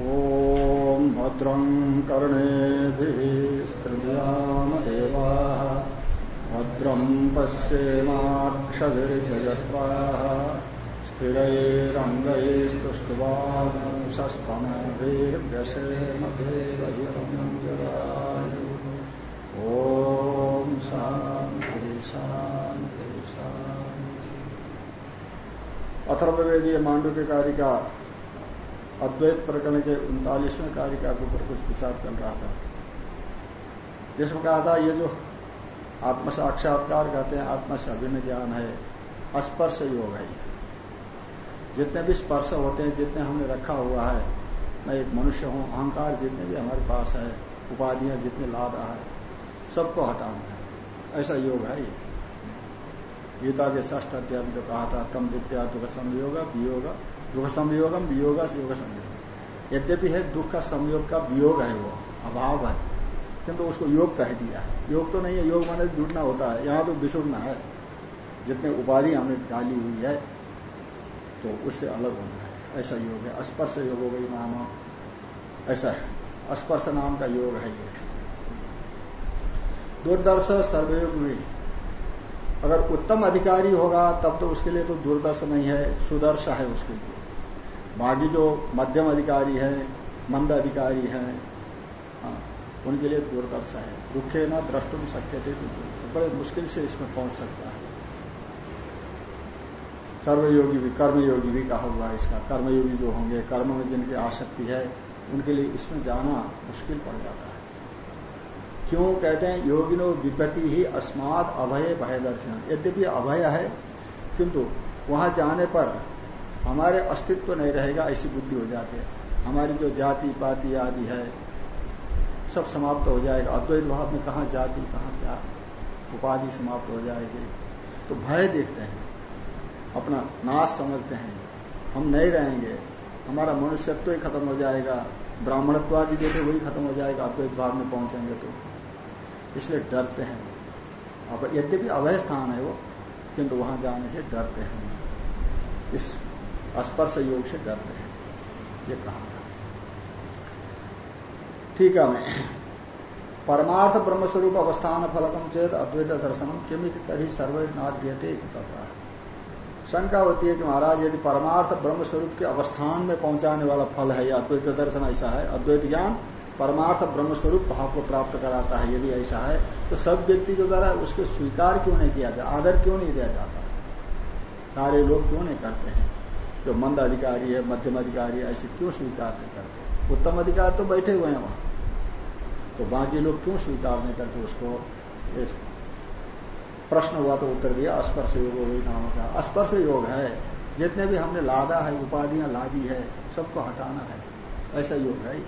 ॐ भद्रं कर्णेभिः श्रृणुयामदेवाः। भद्रं पश्येमाक्षभिर्यजत्राः स्थिरैरङ्गैस्तुष्टुवांसस्तमभिर्व्यसेम देवहितं जगायु मांडव्य कारिका अद्वैत प्रकरण के उनतालीसवें कार्य के ऊपर कुछ विचार चल रहा था। जिसमें कहा था, ये जो आत्म साक्षात्कार कहते हैं, आत्मा से अभिन्न ज्ञान है स्पर्श योग है जितने भी स्पर्श होते हैं, जितने हमने रखा हुआ है, मैं एक मनुष्य हूँ, अहंकार जितने भी हमारे पास है, उपाधियाँ जितने लादा है सबको हटाना है। ऐसा योग है ये। गीता के ष्ठ अध्याय में जो कहा था, तम विद्या दुख संयोग, वियोग दुख संयोगम वियोग योग संयोग यद्यपि है, दुख का संयोग का वियोग है वो, अभाव है। किंतु उसको योग कह दिया है। योग तो नहीं है, योग माने जुड़ना होता है, यहाँ तो बिछुड़ना है। जितने उपाधि हमने डाली हुई है तो उससे अलग होना है। ऐसा योग है। स्पर्श योग हो गई नाम। ऐसा है। स्पर्श नाम का योग है ये। दूरदर्श सर्वयोग। में अगर उत्तम अधिकारी होगा, तब तो उसके लिए तो दूरदर्श नहीं है, सुदर्श है उसके लिए। बाकी जो मध्यम अधिकारी है मंद अधिकारी है हाँ, उनके लिए दूरदर्श है। दुखे न द्रष्टुम शक्य थे तो बड़े मुश्किल से इसमें पहुँच सकता है। सर्वयोगी भी कर्मयोगी भी कहा हुआ इसका। कर्मयोगी जो होंगे कर्म में जिनकी आसक्ति है उनके लिए इसमें जाना मुश्किल पड़ जाता है। क्यों कहते हैं? योगिनो विपत्ति ही अस्मात अभय भय दर्शन यद्यपि अभय है किंतु वहाँ जाने पर हमारे अस्तित्व नहीं रहेगा, ऐसी बुद्धि हो जाती है। हमारी जो जाति, पाति आदि है, सब समाप्त हो जाएगा। अद्वैत भाव में कहा जाति, कहा क्या? उपाधि समाप्त हो जाएगी। तो भय देखते हैं। अपना नाश समझते हैं। हम नहीं रहेंगे। हमारा मनुष्यत्व ही खत्म हो जाएगा। ब्राह्मणत्व आदि देखे वही खत्म हो जाएगा। अद्वैत भाव में पहुँचेंगे तो। इसलिए डरते हैं। अब यद्यपि अभय स्थान है वो, किंतु वहाँ जाने से डरते हैं। इस स्पर्श योग से डरते हैं। ये कहा था। ठीक है, मैं परमार्थ ब्रह्मस्वरूप अवस्थान फलकम चेत अद्वैत दर्शनम किमित तरी सर्वनाद्रियते तथा। शंका होती है कि महाराज, यदि परमार्थ ब्रह्म स्वरूप के अवस्थान में पहुँचाने वाला फल है या अद्वैत दर्शन ऐसा है, अद्वैत ज्ञान परमार्थ ब्रह्म स्वरूप भाव को प्राप्त कराता है, यदि ऐसा है तो सब व्यक्ति के द्वारा उसके स्वीकार क्यों नहीं किया जाता? आदर क्यों नहीं दिया जाता? सारे लोग क्यों नहीं करते हैं? जो मंद अधिकारी है, मध्यम अधिकारी है, ऐसे क्यों स्वीकार नहीं करते? उत्तम अधिकार तो बैठे हुए हैं वहाँ। तो बाकी लोग क्यों स्वीकार नहीं करते उसको? प्रश्न हुआ तो उत्तर दिया स्पर्श योग नाम का। स्पर्श योग है। जितने भी हमने लादा है, उपाधियाँ लादी है, सबको हटाना है। ऐसा योग है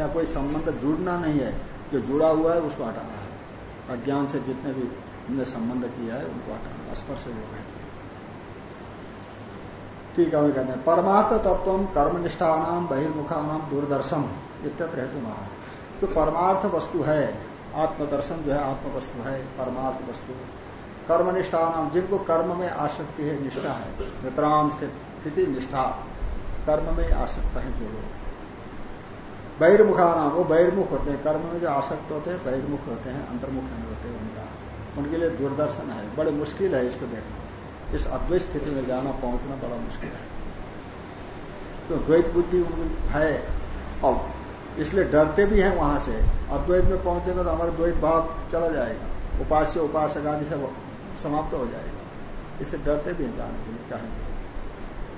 या कोई संबंध जुड़ना नहीं है, जो जुड़ा हुआ है उसको हटाना है। अज्ञान से जितने भी हमने संबंध किया है, उनको हटाना स्पर्श योग है। ठीक है कहते हैं, परमार्थ तत्व कर्मनिष्ठा नाम बहिर्मुखा नाम दूरदर्शन इत्यत्र हेतु महा जो परमार्थ वस्तु है, आत्मदर्शन जो है आत्म वस्तु है, परमार्थ वस्तु। कर्मनिष्ठा नाम जिनको कर्म में आसक्ति है, निष्ठा है नितराम स्थिति निष्ठा, कर्म में आसक्त है जो लोग। बहिर्मुखा नाम वो बहिर्मुख होते हैं, कर्म में जो आसक्त होते हैं, बहिर्मुख होते हैं, अंतर्मुख नहीं होते उनका। उनके लिए दूरदर्शन है, बड़े मुश्किल है इसको देखना। इस अद्वैत स्थिति में जाना, पहुँचना बड़ा मुश्किल है। तो द्वैत बुद्धि है, और इसलिए डरते भी हैं वहाँ से। अद्वैत में पहुंचेगा तो हमारा द्वैत भाव चला जाएगा। उपास्य, उपासक आदि सब समाप्त हो जाएगा। इससे डरते भी हैं जाने के लिए, कहेंगे।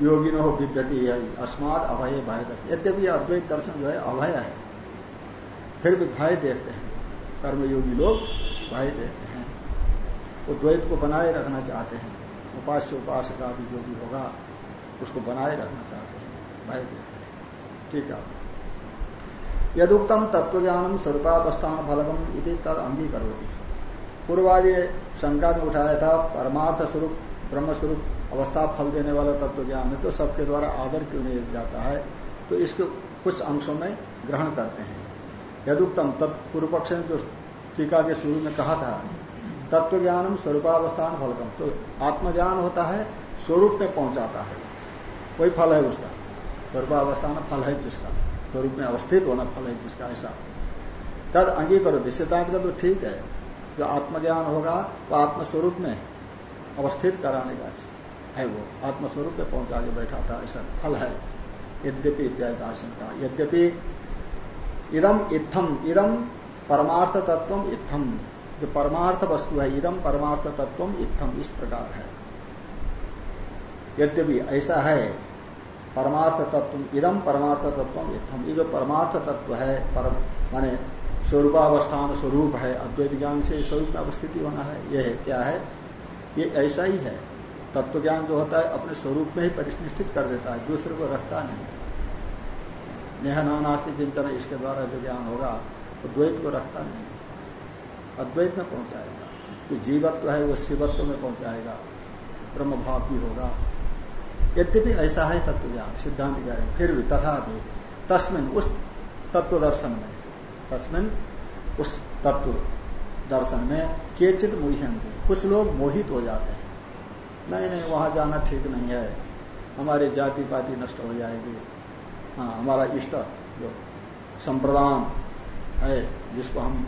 योगी न हो विद्यति है अस्माद अभय भय दर्शन यद्यपि अद्वैत दर्शन जो है, अभय है। फिर भी भय देखते हैं। कर्मयोगी लोग भय देखते हैं। वो द्वैत को बनाए रखना चाहते हैं। उपास्य उपासक आदि जो भी होगा, उसको बनाए रखना चाहते हैं। भय देखते हैं। ठीक है यदुक्तम तत्वज्ञानम स्वरूपावस्थान फलकम इति तद अंगीकरोती। पूर्वादि ने शंका में उठाया था, परमार्थ स्वरूप, ब्रह्म स्वरूप, अवस्था फल देने वाला तत्व ज्ञान है तो सबके द्वारा आदर क्यों नहीं जाता है? तो इसके कुछ अंशों में ग्रहण करते हैं। यदुक्तम तत्पूर्व पक्ष ने जो टीका के शुरू में कहा था तत्व ज्ञानम स्वरूपावस्थान फलकम। तो आत्मज्ञान होता है, स्वरूप में पहुंचाता है। कोई फल है उसका? स्वरूपावस्थान फल है जिसका। स्वरूप में अवस्थित होना फल है जिसका, ऐसा। तद अंगीकरो सिद्धांत का तो ठीक है। जो आत्मज्ञान होगा, वो आत्मस्वरूप में अवस्थित कराने का है वो। आत्मस्वरूप में पहुँचा के बैठा था ऐसा फल है। यद्यपि इत्यादि आशंका। यद्यपि इदम इत्थम, इदम परमार्थ तत्व इत्थम। जो परमार्थ वस्तु है इदम परमार्थ तत्व इत्थम इस प्रकार है। यद्यपि ऐसा है, परमार्थ तत्व इदम परमार्थ तत्व इतम ये जो परमार्थ तत्व है परम माने स्वरूपावस्थान स्वरूप है अद्वैत ज्ञान से स्वरूप में अवस्थिति होना है यह है, क्या है? ये ऐसा ही है। तत्व ज्ञान जो होता है, अपने स्वरूप में ही परिनिष्ठित कर देता है, दूसरे को रखता नहीं नेह नास्तिक चिंतन इसके द्वारा जो ज्ञान होगा, वो तो द्वैत को रखता नहीं अद्वैत में पहुंचाएगा। जो जीवत्व है, वो शिवत्व में पहुंचाएगा। ब्रह्म भाव भी होगा। यद्यपि ऐसा है तत्व ज्ञान सिद्धांत कह फिर भी तथा भी तस्मिन, उस तत्व दर्शन में, तस्मिन, उस तत्व दर्शन में केचित मुह्यंती कुछ लोग मोहित हो जाते हैं। नहीं नहीं, वहाँ जाना ठीक नहीं है। हमारी जाति पाति नष्ट हो जाएगी। हाँ हमारा इष्ट, जो संप्रदान है, जिसको हम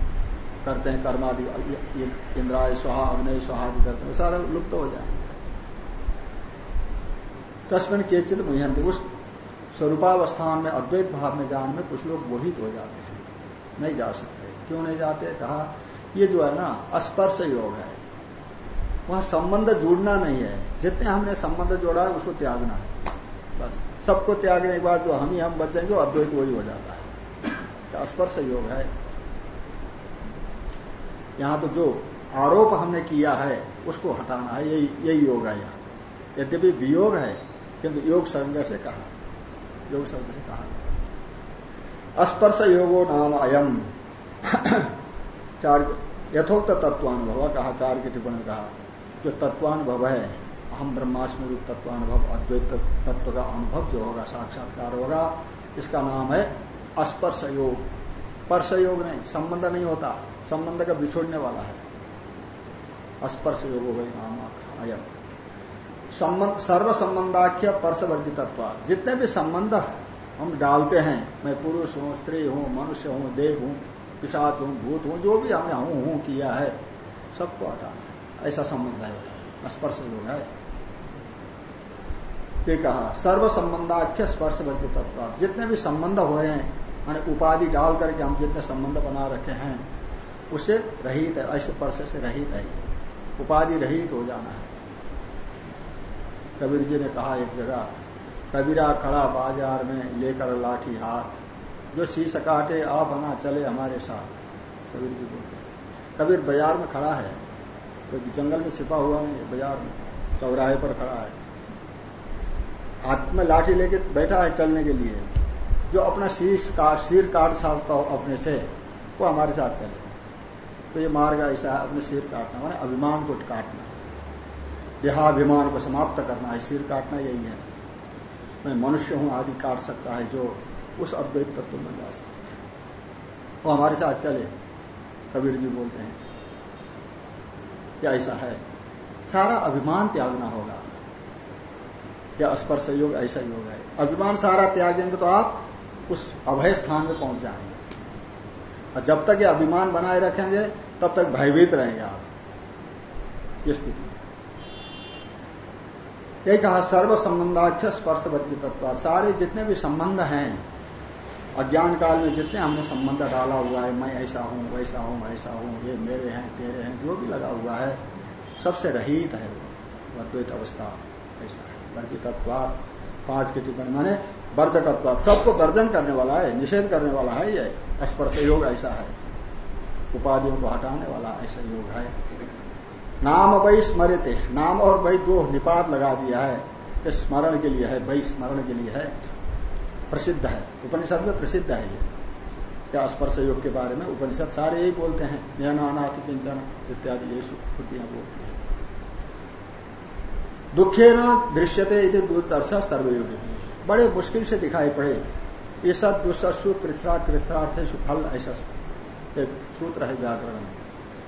करते हैं कर्मादि इंद्राय स्वाहा, अग्नय स्वाहादि करते हैं। सारा लुप्त तो हो जाएँगे। तस्मिन केचित मुहंती उस स्वरूपावस्थान में, अद्वैत भाव में, जान में कुछ लोग मोहित हो जाते हैं। नहीं जा सकते। क्यों नहीं जाते? कहा, ये जो है ना स्पर्श योग है। वह संबंध जुड़ना नहीं है। जितने हमने संबंध जोड़ा है उसको त्यागना है। बस। सबको त्यागने के बाद जो हम ही हम बचेंगे अद्वैत वही हो जाता है। स्पर्श योग है। यहाँ तो जो आरोप हमने किया है, उसको हटाना है, यही यही योग है यहाँ। यद्यपि वियोग है, किंतु योग संज्ञा से कहा, योग शब्द से कहा स्पर्श योगो नाम अयम। चार, यथोक्त तत्वानुभव कहा, चार की टिप्पणी कहा, जो तत्वानुभव है हम ब्रह्मास्मि रूप तत्वानुभव, अद्वैत तत्व का अनुभव जो होगा, साक्षात्कार होगा, इसका नाम है स्पर्श योग। स्पर्श योग नहीं, संबंध नहीं होता। संबंध का बिछोड़ने वाला है। स्पर्श योग हो गई नाम अयम। सर्व संबंधाख्य परसवर्जित जितने भी संबंध हम डालते हैं, मैं पुरुष हूँ, स्त्री हूँ, मनुष्य हूँ देव हूँ, पिशाच हूँ, भूत हूँ, जो भी हमने हूँ हूँ किया है, सबको हटाना है। ऐसा संबंध है स्पर्श योग है। ये कहा। सर्व संबंधाख्य स्पर्श वर्जित जितने भी संबंध हुए हैं मैंने उपाधि डाल करके हम जितने संबंध बना रखे हैं उससे रहित है ऐसे स्पर्श से रहित है उपाधि रहित हो जाना है। कबीर जी ने कहा एक जगह, कबीरा खड़ा बाज़ार में लेकर लाठी हाथ, जो शीश काटे आ बना चले हमारे साथ, कबीर जी बोलते हैं। कबीर बाज़ार में खड़ा है, कोई जंगल में छिपा हुआ है, बाज़ार में, चौराहे पर खड़ा है। हाथ में लाठी लेके बैठा है चलने के लिए। जो अपना शीश काट सिर काट सकता हो अपने से, वो हमारे साथ चले। तो ये मार्ग ऐसा है अपने सिर काटना मैंने अभिमान को काटना। देहाभिमान को समाप्त करना है सिर काटना यही है। मैं मनुष्य हूँ, आदि काट सकता है जो उस अद्वैत तत्व में जा सकता है। वो हमारे साथ चले, कबीर जी बोलते हैं। क्या ऐसा है। सारा अभिमान त्यागना होगा। क्या स्पर्श योग ऐसा योग है अभिमान सारा त्यागेंगे तो आप उस अभय स्थान में पहुँच जाएँगे। और जब तक ये अभिमान बनाए रखेंगे, तब तक भयभीत रहेंगे आप। ये स्थिति यही कहा सर्व संबंधाख्य स्पर्श तत्व सारे जितने भी संबंध हैं अज्ञान काल में जितने हमने संबंध डाला हुआ है, मैं ऐसा हूँ, वैसा हूँ ऐसा हूँ, ये मेरे हैं, तेरे हैं, जो भी लगा हुआ है, सबसे रहित है वो। अद्वैत अवस्था, ऐसा है। वर्जितत्वाद पाँच की टिप्पणी माने वर्जकत्वाद सबको वर्जन करने वाला है, निषेध करने वाला है ये। स्पर्श योग ऐसा है। उपाधियों को हटाने वाला ऐसा योग है। नाम वही स्मरित। नाम और वही दो निपात लगा दिया है। स्मरण के लिए है वही स्मरण के लिए है। प्रसिद्ध है। उपनिषद में प्रसिद्ध है ये। क्या स्पर्श योग के बारे में उपनिषद सारे यही बोलते हैं? ज्ञानाथ चिंतन इत्यादि ये श्रुतियाँ बोलती है। दुखे न दृश्यते दूरदर्शा सर्वयोगी बड़े मुश्किल से दिखाई पड़े। ये सब दुसु पृथ्वा कृथ्रार्थ सुफल ऐसा एक सूत्र है व्याकरण में।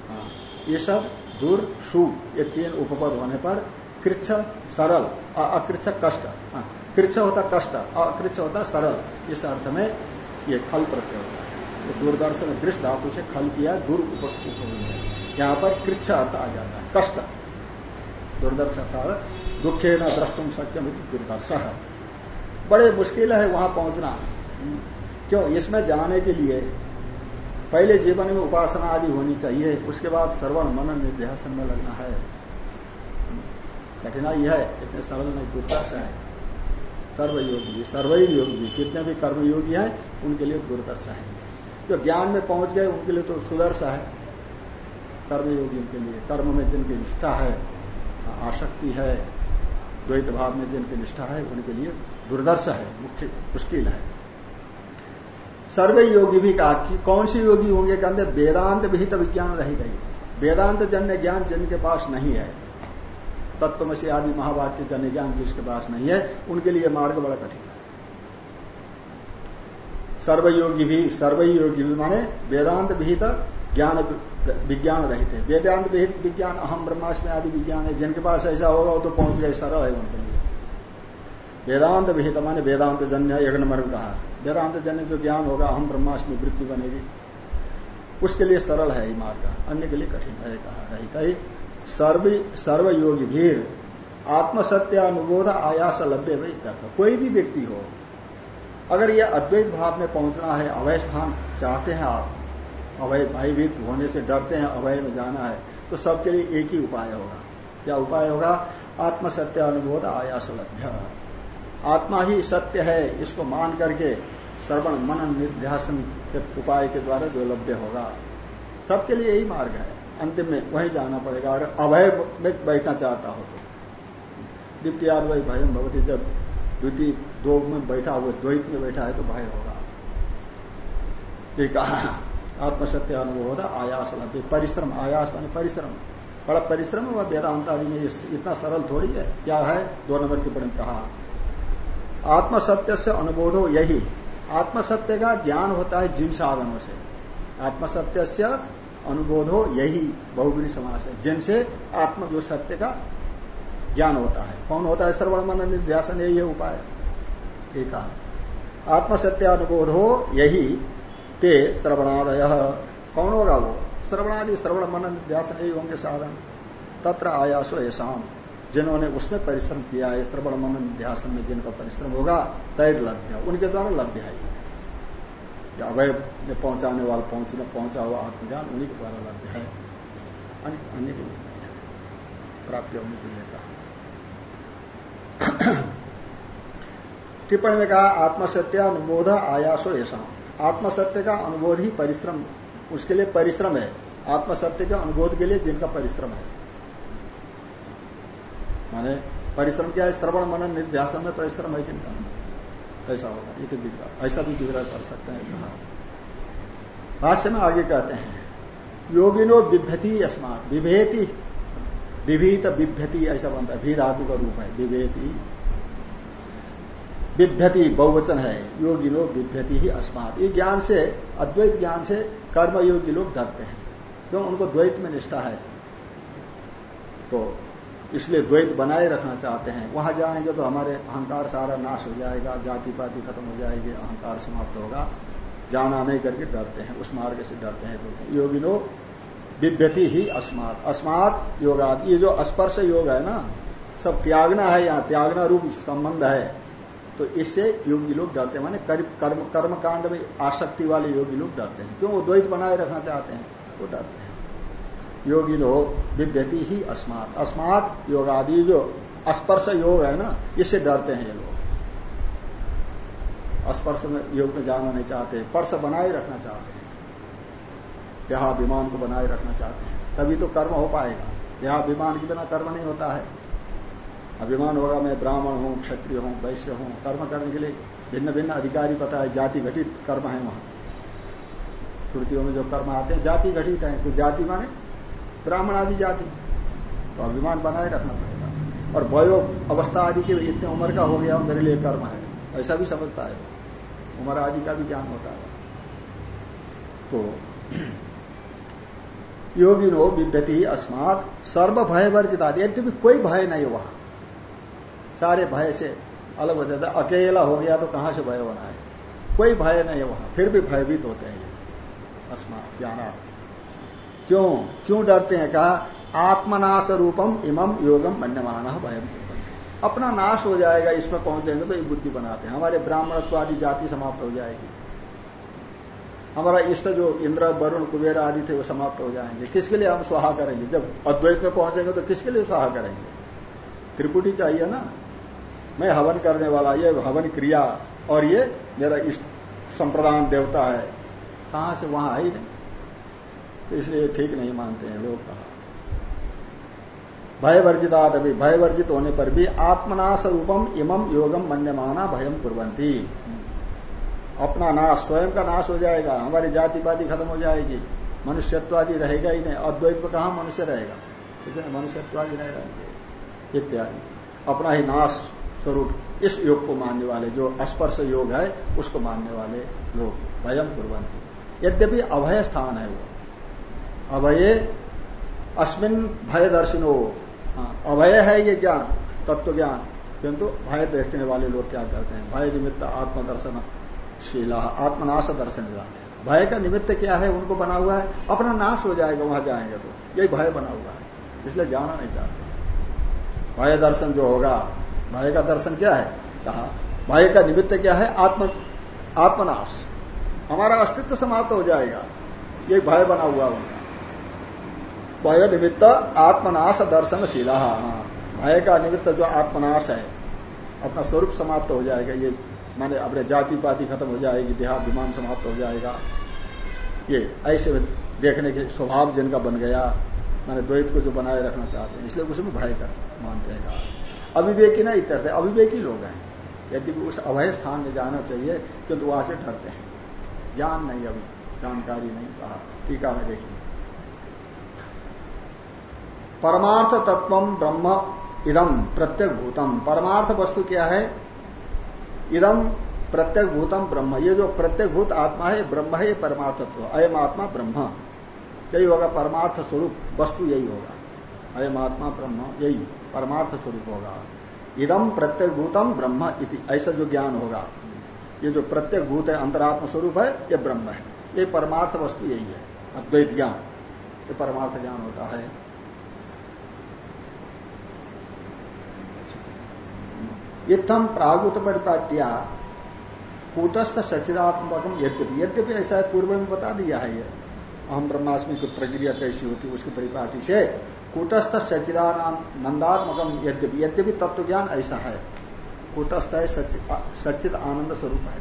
हाँ ये सब दूर शु ये तीन उपपद होने पर कृच्छ सरल अकृच्छ कष्ट। हाँ, कृच्छ होता कष्ट अकृच्छ होता सरल। इस अर्थ में ये खल प्रत्यय होता है। तो दूरदर्शन दृश्य धातु से खल किया दूर यहाँ पर कृच्छ अर्थ आ जाता है कष्ट। दूरदर्शन दुखे न द्रष्टुम सक्यम दुर्दर्श। बड़े मुश्किल है वहाँ पहुँचना। क्यों? इसमें जाने के लिए पहले जीवन में उपासना आदि होनी चाहिए, उसके बाद श्रवण, मनन निर्ध्यासन में लगना है। कठिनाई है, इतने सरल नहीं दुर्दर्श है। सर्वयोगी सर्वैर योगी जितने भी कर्मयोगी हैं, उनके लिए दुर्दर्श है। जो ज्ञान में पहुँच गए, उनके लिए तो सुदर्श है। कर्मयोगी उनके लिए, कर्म में जिनकी निष्ठा है आसक्ति है, द्वैत भाव में जिनकी निष्ठा है, उनके लिए दुर्दर्श है, मुख्य मुश्किल है। सर्वे योगी भी कहा कि कौन सी योगी होंगे? कहते वेदांत विहित विज्ञान रही गई। वेदांत जन्य ज्ञान जिनके पास नहीं है, तत्वमसी आदि महावाक्य जन्य ज्ञान जिसके पास नहीं है, उनके लिए मार्ग बड़ा कठिन है। सर्वयोगी भी सर्वयोगी भी माने वेदांत विहित ज्ञान विज्ञान रहित है। वेदांत विहित विज्ञान, अहम ब्रह्माष्टमी आदि विज्ञान है, जिनके पास ऐसा होगा तो पहुँच गए, सरल है उनके वेदांत विहित माने वेदांत जन्य एक नंबर में कहा। वेदांत जन्य जो ज्ञान होगा हम ब्रह्मास्मि वृत्ति बनेगी। उसके लिए सरल है ये मार्ग। अन्य के लिए कठिन है कहा। रहता ही सर्व, सर्वयोगी भीर आत्मसत्य अनुबोध आयास लभ्य तर्थ। कोई भी व्यक्ति हो, अगर ये अद्वैत भाव में पहुँचना है अभय स्थान, चाहते हैं आप अभय भयभीत होने से डरते हैं अभय में जाना है तो सबके लिए एक ही उपाय होगा। क्या उपाय होगा? आत्मसत्य अनुबोध आयास लभ्य। आत्मा ही सत्य है, इसको मान करके श्रवण, मनन निध्यासन के उपाय के द्वारा जो लभ्य होगा। सबके लिए यही मार्ग है। अंतिम में वही जाना पड़ेगा। और अभय में बैठना चाहता हो तो। द्वितीय वही भय भगवती जब द्वितीय दो में बैठा हुआ, द्वैत में बैठा है तो भय होगा। ये कहा, आत्मसत्य अनुभव होता, आयास लभ्य परिश्रम, आयास माने परिश्रम। बड़ा परिश्रम हुआ वेदांत आदि में इतना सरल थोड़ी है। क्या है? दो नंबर के पढ़ कहा। आत्मसत्य से अनुबोधो यही। आत्मसत्य का ज्ञान होता है जिन साधनों से। आत्मसत्य से अनुबोधो यही बहुगुरी समास है, जिनसे आत्म जो सत्य का ज्ञान होता है। कौन होता है श्रवण मन निध्यासन यही है उपाय? एक आत्मसत्य अनुबोध हो यही ते श्रवणादय। कौन होगा वो? श्रवणादि श्रवण मन निध्यासन यही होंगे साधन। तत्र आयासो ऐसा जिन्होंने उसमें परिश्रम किया है श्रवण मन ध्यान में जिनका परिश्रम होगा, तैर लभ्य उनके द्वारा लभ्य है ये अवय में पहुँचाने वाला पहुँचने पहुँचा हुआ आत्मज्ञान उन्हीं के द्वारा लभ्य है अन्य के लिए नहीं है प्राप्त होने के लिए कहा। टिप्पणी में कहा, आत्मसत्य अनुबोध आयासो ऐसा। आत्मसत्य का अनुबोध ही परिश्रम, उसके लिए परिश्रम है। आत्मसत्य के अनुबोध के लिए जिनका परिश्रम है। माने परिश्रम क्या है श्रवण मनन, निध्यासन में परिश्रम है जिनका ऐसा होगा, ये तो विग्रह ऐसा भी विग्रह कर सकते हैं, कहा। भाष्य में आगे कहते हैं, योगिनो बिभ्यति अस्मात विभेति विभीत बिभ्यति, ऐसा बनता है भी धातु का रूप है विभेति बिभ्यति बहुवचन है, योगिनो बिभ्यति ही अस्मात। ये ज्ञान से, अद्वैत ज्ञान से कर्मयोगी लोग डरते हैं। क्यों? तो उनको द्वैत में निष्ठा है। तो इसलिए द्वैत बनाए रखना चाहते हैं। वहाँ जाएँगे तो हमारे अहंकार सारा नाश हो जाएगा जाति पाति खत्म हो जाएगी, अहंकार समाप्त होगा। जाना नहीं करके डरते हैं, उस मार्ग से डरते हैं, बोलते हैं, योगिनो विभ्यति ही अस्मात। अस्मात योगात। ये जो स्पर्श योग है ना, सब त्यागना है यहाँ, त्यागना रूप संबंध है। तो इससे योगी लोग डरते हैं। माने कर्म कर्म कांड में आसक्ति वाले योगी लोग डरते हैं। क्यों? वो द्वैत बनाए रखना चाहते हैं, वो डरते हैं। योगी लोग विभ्यति ही अस्मात। अस्मात योग आदि जो स्पर्श योग है ना, इससे डरते हैं ये लोग। स्पर्श में योग में जाना नहीं चाहते, पर्श बनाए रखना चाहते हैं। देहाभिमान को बनाए रखना चाहते हैं। तभी तो कर्म हो पाएगा। देहाभिमान के बिना कर्म नहीं होता है। अभिमान होगा, मैं ब्राह्मण हूँ, क्षत्रिय हूँ, वैश्य हूँ। कर्म करने के लिए भिन्न भिन्न अधिकारी पता है, जाति घटित कर्म है वहाँ। श्रुतियों में जो कर्म आते हैं, जाति घटित है तो जाति माने ब्राह्मण आदि जाति। तो अभिमान बनाए रखना पड़ेगा। और वयो अवस्था आदि के इतने उम्र का हो गया, मेरे लिए कर्म है। ऐसा भी समझता है। उम्र आदि का भी ज्ञान होता है। तो योगी नो विद्यति अस्मात सर्व भय वर्जित आदि यद्यपि कोई भय नहीं वहाँ। सारे भय से अलग हो जाता अकेला हो गया तो कहाँ से भय होना है? कोई भय नहीं है वहाँ। फिर भी भयभीत होते हैं अस्मात ज्ञाना क्यों? क्यों डरते हैं? कहा, आत्मनाश रूपम इमम योगम मन्यमान भयम अपना नाश हो जाएगा, इसमें पहुँच जाएँगे तो ये बुद्धि बनाते हैं। हमारे ब्राह्मणत्व आदि जाति समाप्त हो जाएगी। हमारा इष्ट जो इंद्र, वरुण, कुबेर आदि थे, वो समाप्त हो जाएँगे। किसके लिए हम स्वाहा करेंगे? जब अद्वैत में पहुँचेंगे तो किसके लिए स्वाहा करेंगे? त्रिपुटी चाहिए ना? मैं हवन करने वाला, ये हवन क्रिया, और ये मेरा इष्ट संप्रदान देवता है। कहाँ से वहाँ आई नहीं? तो इसलिए ठीक नहीं मानते हैं लोग कहा। भय वर्जितात अभी भय वर्जित होने पर भी आत्मनाश रूपम इमम योगम मन्यमाना भयम कुरंती अपना नाश, स्वयं का नाश हो जाएगा, हमारी जाति जातिवादी खत्म हो जाएगी। मनुष्यत्वादी रहेगा ही नहीं, अद्वैत में कहा मनुष्य रहेगा? इसलिए मनुष्यत्वादी नहीं रहेंगे। इत्यादि। अपना ही नाश स्वरूप इस योग को मानने वाले, जो स्पर्श योग है, उसको मानने वाले लोग भयम कुरंती यद्यपि अभय स्थान है वो। अभय अस्मिन भय दर्शिनो हाँ, अभय है ये ज्ञान तत्व ज्ञान किंतु भय देखने वाले लोग क्या करते हैं? भय निमित्त आत्मदर्शन शीला आत्मनाश दर्शन भय का निमित्त क्या है? उनको बना हुआ है। अपना नाश हो जाएगा वहाँ जाएँगे तो। यही भय बना हुआ है। इसलिए जाना नहीं चाहते। भय दर्शन जो होगा भय का दर्शन क्या है? कहा भय का निमित्त क्या है? आत्म आत्मनाश। हमारा अस्तित्व समाप्त हो जाएगा। ये भय बना हुआ उनका। भय निमित्त आत्मनाश दर्शन शीला भय का निमित्त जो आत्मनाश है, अपना स्वरूप समाप्त हो जाएगा। ये माने अपने जाति पाति खत्म हो जाएगी, देहाभिमान समाप्त हो जाएगा। ये ऐसे देखने के स्वभाव जिनका बन गया, माने द्वैत को जो बनाए रखना चाहते हैं, इसलिए उसमें भय कर मानते हैं अविवेकी ना इतर अविवेकी लोग हैं। यदि उस अभय स्थान में जाना चाहिए किंतु वहाँ से डरते हैं। ज्ञान नहीं अभी, जानकारी नहीं, कहा। टीका में देखिए। परमार्थ तत्व ब्रह्म इदम प्रत्येक भूतम परमार्थ वस्तु क्या है? इदम प्रत्येक भूतम ब्रह्म। ये जो प्रत्येक भूत आत्मा है, ब्रह्म है, ये परमार्थ तत्व अयम आत्मा ब्रह्म। यही होगा परमार्थ स्वरूप। वस्तु यही होगा। अयम आत्मा ब्रह्म, यही परमार्थ स्वरूप होगा। इदम प्रत्येक भूतम ब्रह्म इति। ऐसा जो ज्ञान होगा। ये जो प्रत्येक भूत है, अंतरात्म स्वरूप है, ये ब्रह्म है। ये परमार्थ वस्तु यही है। अद्वैत ज्ञान। ये परमार्थ ज्ञान होता है। इतम प्रागुत परिपाट्या कूटस्थ सचिदात्मकम यद्यपि यद्यपि ऐसा है, पूर्व में बता दिया है ये। अहम ब्रह्मास्मि की प्रक्रिया कैसी होती है उसकी परिपाटी से कूटस्थ सचिदानंदात्मकम यद्यपि यद्यपि तत्व ज्ञान ऐसा है। कूटस्थ है सचिद आनंद स्वरूप है।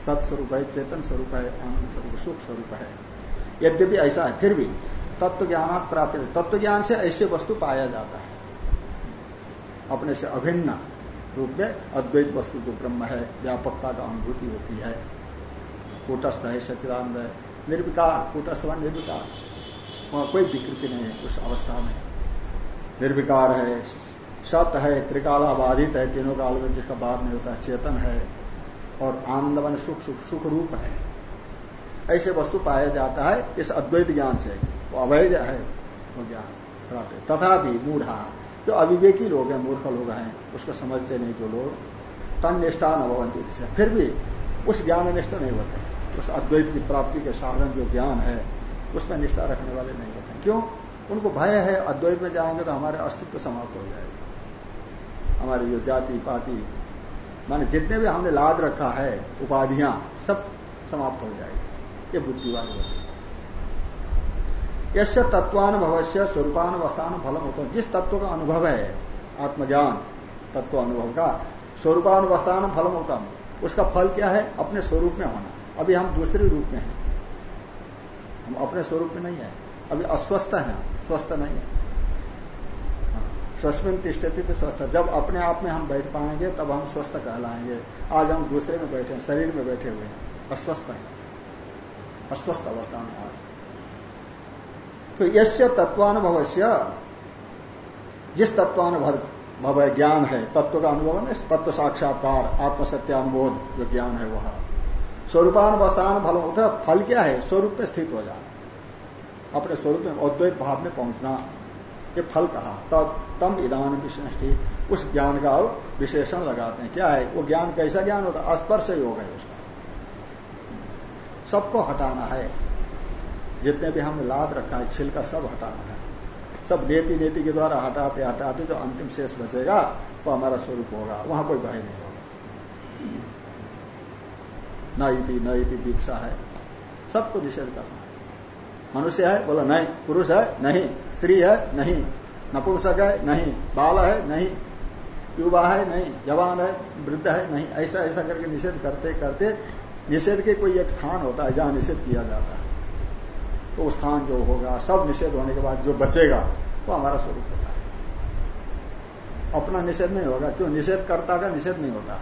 सत स्वरूप है, चेतन स्वरूप है, आनंद स्वरूप, सुख स्वरूप है। यद्यपि ऐसा है, फिर भी तत्व ज्ञान प्राप्त तत्व ज्ञान से ऐसे वस्तु पाया जाता है। अपने से अभिन्न रूप में अद्वैत वस्तु जो ब्रह्म है, व्यापकता का अनुभूति होती है। कूटस्थ है सचिदानंद है, निर्विकार, कूटस्थ निर्विकार। वहाँ कोई विकृति नहीं है उस अवस्था में। निर्विकार है, सत है त्रिकाला बाधित है, तीनों काल में जिसका बाद नहीं होता, चेतन है और आनंद मन सुख सुख सुख रूप है। ऐसे वस्तु पाया जाता है, इस अद्वैत ज्ञान से। वो अवैध है, वो ज्ञान प्राप्त तथा भी मूढ़ा जो अविवेकी लोग हैं, मूर्ख लोग हैं, उसको समझते नहीं जो लोग। तन निष्ठा न भवंती फिर भी उस ज्ञान निष्ठ नहीं होते। उस अद्वैत की प्राप्ति के साधन जो ज्ञान है, उसमें निष्ठा रखने वाले नहीं होते। क्यों? उनको भय है, अद्वैत में जाएँगे तो हमारे अस्तित्व समाप्त हो जाएगा। हमारी जो जाति, पाति, माने जितने भी हमने लाद रखा है, उपाधियाँ, सब समाप्त हो जाएगी। ये बुद्धि वाले होते यश तत्वानुभव से स्वरूपानुवस्थान फलम होता जिस तत्व का अनुभव है आत्मज्ञान तत्व अनुभव का स्वरूपानुवस्थान फलम होता उसका फल क्या है? अपने स्वरूप में होना। अभी हम दूसरे रूप में हैं। हम अपने स्वरूप में नहीं है। अभी अस्वस्थ है। स्वस्थ नहीं है। हाँ, स्वस्मिन तिष्ठती तो स्वस्थ जब अपने आप में हम बैठ पाएँगे तब हम स्वस्थ कहलाएँगे। आज हम दूसरे में बैठे हैं शरीर में बैठे हुए हैं। अस्वस्थ है। अस्वस्थ अवस्था में आज तो यश तत्वानुभव जिस तत्वानुभव ज्ञान है, तत्व का अनुभव है तत्व साक्षात्कार आत्मसत्यानुबोध जो ज्ञान है वह। स्वरूपानुवस्थान फल होता फल क्या है? स्वरूप में स्थित हो जाना। अपने स्वरूप में अद्वैत भाव में पहुँचना। ये फल कहा। तब तम इधान विष्णि उस ज्ञान का विशेषण लगाते हैं। क्या है? वो ज्ञान कैसा ज्ञान होता है? स्पर्श योग है उसका। सबको हटाना है। जितने भी हमने लाभ रखा है, छिलका सब हटाना है। सब नेति नेति के द्वारा हटाते हटाते जो अंतिम शेष बचेगा, वो हमारा स्वरूप होगा। वहाँ कोई भय नहीं होगा। न इति न इति दीक्षा है। सबको निषेध करना है। मनुष्य है, बोला, नहीं, पुरुष है, नहीं, स्त्री है, नहीं, नपुंसक है, नहीं, बाल है, नहीं, युवा है, नहीं, जवान है, वृद्ध है, नहीं। ऐसा ऐसा करके निषेध करते करते निषेध के कोई एक स्थान होता है जहाँ निषेध किया जाता है। तो स्थान जो होगा, सब निषेध होने के बाद जो बचेगा, वो हमारा स्वरूप होता है। अपना निषेध नहीं होगा, क्यों? निषेध करता का निषेध नहीं होता।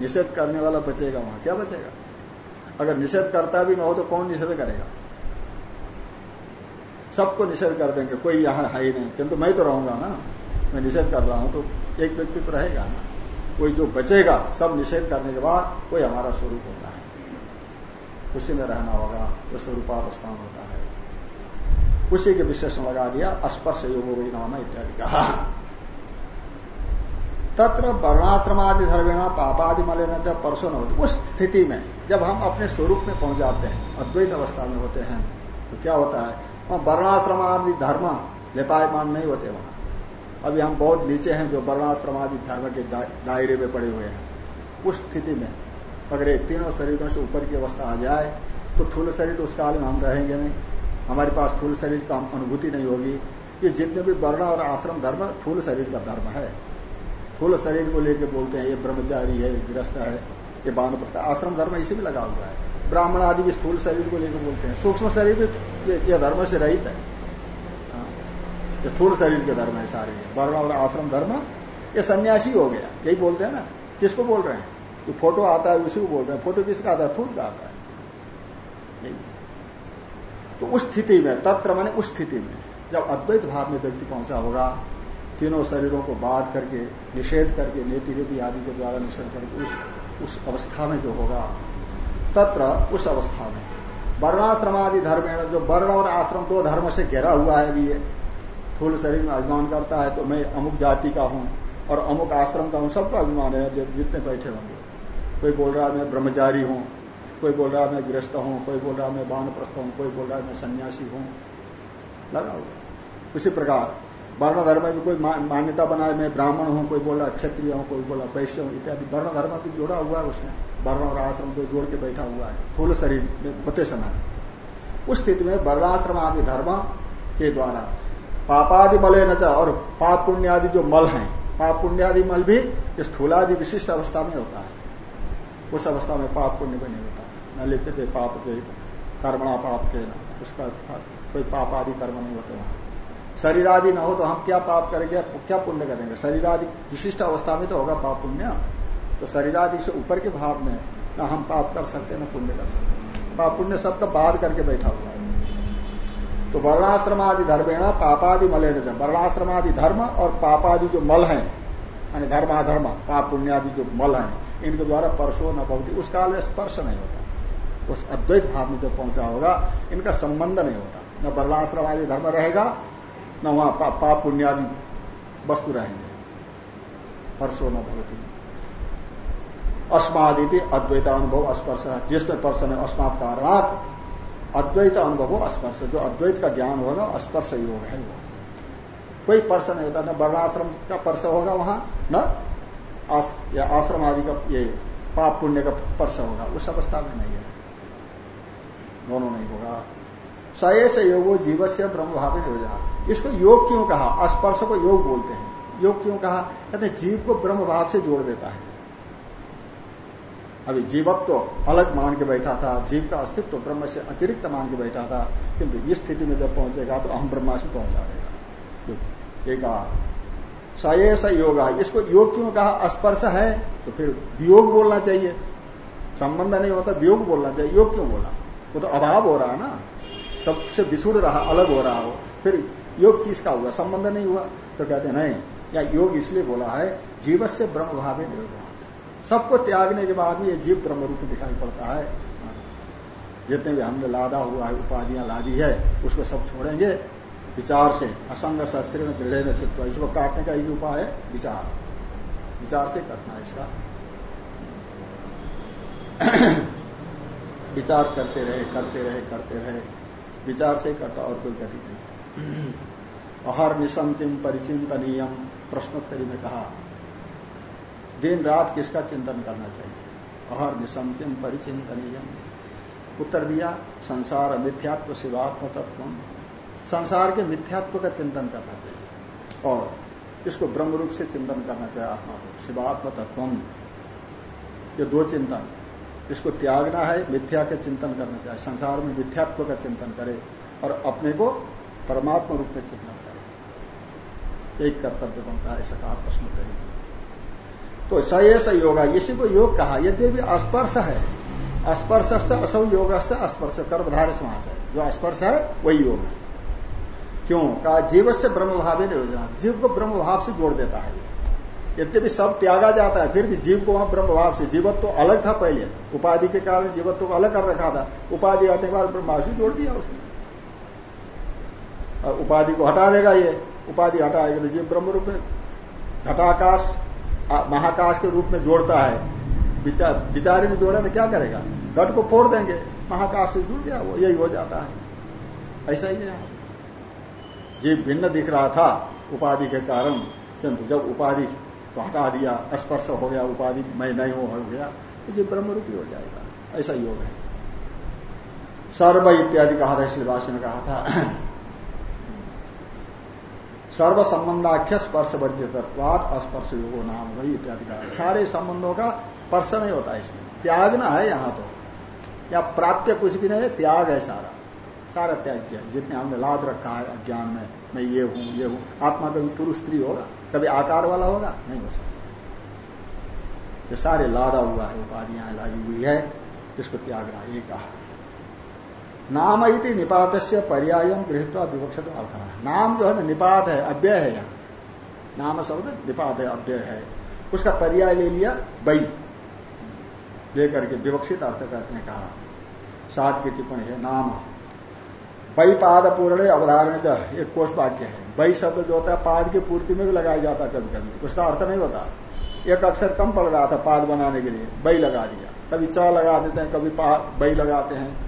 निषेध करने वाला बचेगा वहाँ, क्या बचेगा? अगर निषेध करता भी ना हो तो कौन निषेध करेगा? सबको निषेध कर देंगे, कोई यहाँ है ही नहीं। किंतु मैं तो रहूँगा ना। मैं निषेध कर रहा हूँ तो एक व्यक्ति तो रहेगा ना। कोई जो बचेगा, सब निषेध करने के बाद कोई हमारा स्वरूप होता है। उसी में रहना होगा वो स्वरूपावस्थान होता है। उसी के विशेषण लगा दिया स्पर्श योग नाम इत्यादि कहा। तत्र वर्णाश्रमादि धर्मेण, पापादि मलिन जब परसों न होते। उस स्थिति में, जब हम अपने स्वरूप में पहुँच जाते हैं, अद्वैत अवस्था में होते हैं तो क्या होता है? वहाँ वर्णाश्रमादि धर्म लेपायमान नहीं होते वहाँ। अभी हम बहुत नीचे हैं जो वर्णाश्रमादि धर्म के दायरे में पड़े हुए हैं। उस स्थिति में अगर एक तीनों शरीरों से ऊपर की अवस्था आ जाए तो थूल शरीर उस काल में हम रहेंगे नहीं। हमारे पास थूल शरीर का अनुभूति नहीं होगी। ये जितने भी वर्ण और आश्रम धर्म, थूल शरीर का धर्म है। थूल शरीर को लेकर बोलते हैं, ये ब्रह्मचारी है गृहस्थ है, ये बान बानप्रस्थ आश्रम धर्म इसी में लगा हुआ है। ब्राह्मण आदि भी स्थूल शरीर को लेकर बोलते हैं। सूक्ष्म शरीर भी ये धर्म से रहित है। हाँ। ये स्थूल शरीर के धर्म है सारे। वर्ण और आश्रम धर्म, ये सन्यासी हो गया। यही बोलते हैं ना। किसको बोल रहे हैं? जो फ़ोटो आता है, उसी को बोल रहे हैं। फ़ोटो किसका आता है? थूल का आता है। तो उस स्थिति में, तत्र माने उस स्थिति में, जब अद्वैत भाव में व्यक्ति पहुँचा होगा, तीनों शरीरों को बाध करके, निषेध करके नीति रीति आदि के द्वारा निषेध करके, उस उस अवस्था में जो होगा, तत्र उस अवस्था में। वर्णाश्रम आदि धर्म जो वर्ण और आश्रम दो धर्म से घेरा हुआ है अभी ये, फूल शरीर में अभिमान करता है तो मैं अमुक जाति का हूँ, और अमुक आश्रम का हूँ, सबका अभिमान है, जितने बैठे होंगे। कोई बोल रहा है, मैं ब्रह्मचारी हूँ। कोई बोल रहा मैं गृहस्थ हूँ। कोई बोल रहा है, मैं बानप्रस्थ हूँ। कोई बोल रहा मैं सन्यासी हूँ। लगा हुआ उसी प्रकार वर्ण धर्म में कोई मान्यता बनाए, मैं ब्राह्मण हूँ। कोई बोला, क्षत्रिय हूँ। कोई बोला, वैश्य हूँ, इत्यादि। वर्ण धर्म भी जोड़ा हुआ है उसने वर्ण और आश्रम दो जोड़ के बैठा हुआ है। फूल शरीर में होते समय। उस स्थिति में वर्णाश्रम आदि धर्म के द्वारा पापादि मले न और पाप पुण्य आदि जो मल है, पाप पुण्य आदि मल भी इस स्थूलादि विशिष्ट अवस्था में होता है। उस अवस्था में पाप पुण्य भी नहीं होता। न लिखते थे पाप के, कर्मणा पाप के, न उसका कोई पाप आदि कर्म नहीं होते वहाँ। शरीर आदि न हो तो हम क्या पाप करेंगे, क्या पुण्य करेंगे? शरीर आदि विशिष्ट अवस्था में तो होगा पाप पुण्य। तो शरीर आदि से ऊपर के भाव में न हम पाप कर सकते, न पुण्य कर सकते। पाप पुण्य सबका बाध करके बैठा हुआ है। तो वर्णाश्रम आदि धर्मेण पापादि मले न वर्णाश्रम आदि धर्म और पापादि जो मल है यानी धर्माधर्म पाप पुण्य आदि जो मल है इनके द्वारा परसो न भवती उस काल में स्पर्श नहीं होता। उस अद्वैत भाव में जब पहुँचा होगा इनका संबंध नहीं होता। न वर्णाश्रम आदि धर्म रहेगा न वहाँ पा, पाप पुण्यादि वस्तु रहेंगे। परसो न भवती। अस्मादिति अद्वैत अनुभव स्पर्श जिसमें पर्सन है अस्मात कारणात अद्वैत अनुभव हो स्पर्श जो अद्वैत का ज्ञान होगा स्पर्श योग है वो। कोई पर्स नहीं होता न वर्णाश्रम का पर्श होगा वहाँ न आस, आश्रम आदि का ये पाप पुण्य का पर्श होगा। उस अवस्था में नहीं है। दोनों नहीं होगा। सये से योगो जीव से ब्रह्म भावी योजना। इसको योग क्यों कहा? स्पर्श को योग बोलते हैं। योग क्यों कहा? कहते जीव को ब्रह्म भाव से जोड़ देता है। अभी जीवत्व तो अलग मान के बैठा था जीव का अस्तित्व तो ब्रह्म से अतिरिक्त मान के बैठा था किंतु इस स्थिति में जब पहुंचेगा तो अहम ब्रह्मा से पहुँचा देगा। एक सये स योग इसको योग क्यों कहा? स्पर्श है तो फिर वियोग बोलना चाहिए। संबंध नहीं होता, वियोग बोलना चाहिए। योग क्यों बोला? वो तो अभाव हो रहा है ना। सबसे बिछुड़ रहा, अलग हो रहा हो। फिर योग किसका हुआ? संबंध नहीं हुआ। तो कहते नहीं, या योग इसलिए बोला है जीव से ब्रह्म भाव सबको त्यागने के बाद भी ये जीव ब्रह्म रूप दिखाई पड़ता है। जितने भी हमने लादा हुआ है, उपाधियाँ लादी है, उसको सब छोड़ेंगे। विचार से, असंग शस्त्र में दृढ़ न चित्त। इसको काटने का एक उपाय है, विचार। विचार से कटना इसका। विचार करते रहे करते रहे करते रहे। विचार से कटा और कोई गति नहीं। अहर निशंतिम परिचिंतनीयम प्रश्नोत्तरी में कहा, दिन रात किसका चिंतन करना चाहिए? अहर निशंतिम परिचिंतनीयम उत्तर दिया, संसार मिथ्यात्व, शिवात्म तत्व। संसार के मिथ्यात्व का चिंतन करना चाहिए। और इसको ब्रह्म रूप से चिंतन करना चाहिए आत्मा को। शिवात्म तत्व ये दो चिंतन। इसको त्यागना है, मिथ्या का चिंतन करना चाहिए। संसार में मिथ्यात्व का चिंतन करे और अपने को परमात्मा रूप में चिंतन करे। एक कर्तव्य बनता है, ऐसा कहा प्रश्न तो सयस योगा, इसी को योग कहा। यद्यपि स्पर्श है। स्पर्श से असौ योग से स्पर्श कर्मधार समास है। जो स्पर्श है, वही योग है। क्यों? कहा जीव से ब्रह्म भाव ही योजना जीव को ब्रह्म भाव से जोड़ देता है। यद्यपि सब त्यागा जाता है, फिर भी जीव को वहाँ ब्रह्म भाव से जीवत तो अलग था पहले। उपाधि के कारण जीवत्व को अलग कर रखा था। उपाधि हटने के बाद ब्रह्म से जोड़ दिया उसने। और उपाधि को हटा देगा ये। उपाधि हटाएगा तो जीव ब्रह्म रूप में घटाकाश महाकाश के रूप में जोड़ता है। विचारी में जोड़े में क्या करेगा? घट को फोड़ देंगे। महाकाश से जुड़ गया, वो यही हो जाता है। ऐसा ही है। जीव भिन्न दिख रहा था उपाधि के कारण, किंतु जब उपाधि को हटा दिया स्पर्श हो गया, उपाधि मैं नहीं हूँ, हो गया तो जीव ब्रह्म रूपी हो जाएगा। ऐसा योग है। सर्व इत्यादि कहा था भाषण ने कहा था। सर्व संबंधाख्य स्पर्श वर्जितत्वाद अस्पर्श योगो नाम वही इत्यादि कहा सारे संबंधों का स्पर्श नहीं होता इसमें। त्याग ना है यहाँ तो। या प्राप्य कुछ भी नहीं है, त्याग है सारा। सारा त्याग जितने हमने लाद रखा है अज्ञान में, मैं ये हूँ ये हूँ। आत्मा कभी पुरुष स्त्री होगा, कभी आकार वाला होगा, नहीं हो सकता। ये सारे लादा हुआ है, उपाधियाँ लादी हुई है इसको त्यागना, ये कहा। नाम इति निपात से पर्याय गृहत्वा विवक्षित नाम जो है ना, निपात है, अव्यय है यहाँ। नाम शब्द निपात है, अव्यय है। उसका पर्याय ले लिया बई लेकर के विवक्षित अर्थ करते हैं, कहा। सात की टिप्पणी है, नाम। बई पाद पूर्ण अवधारण एक कोष वाक्य है। बई शब्द जो होता है, पाद की पूर्ति में भी लगाया जाता है कभी कभी। उसका अर्थ नहीं होता। एक अक्षर कम पड़ रहा था पाद बनाने के लिए बई लगा दिया। कभी च लगा देते हैं, कभी बई लगाते हैं।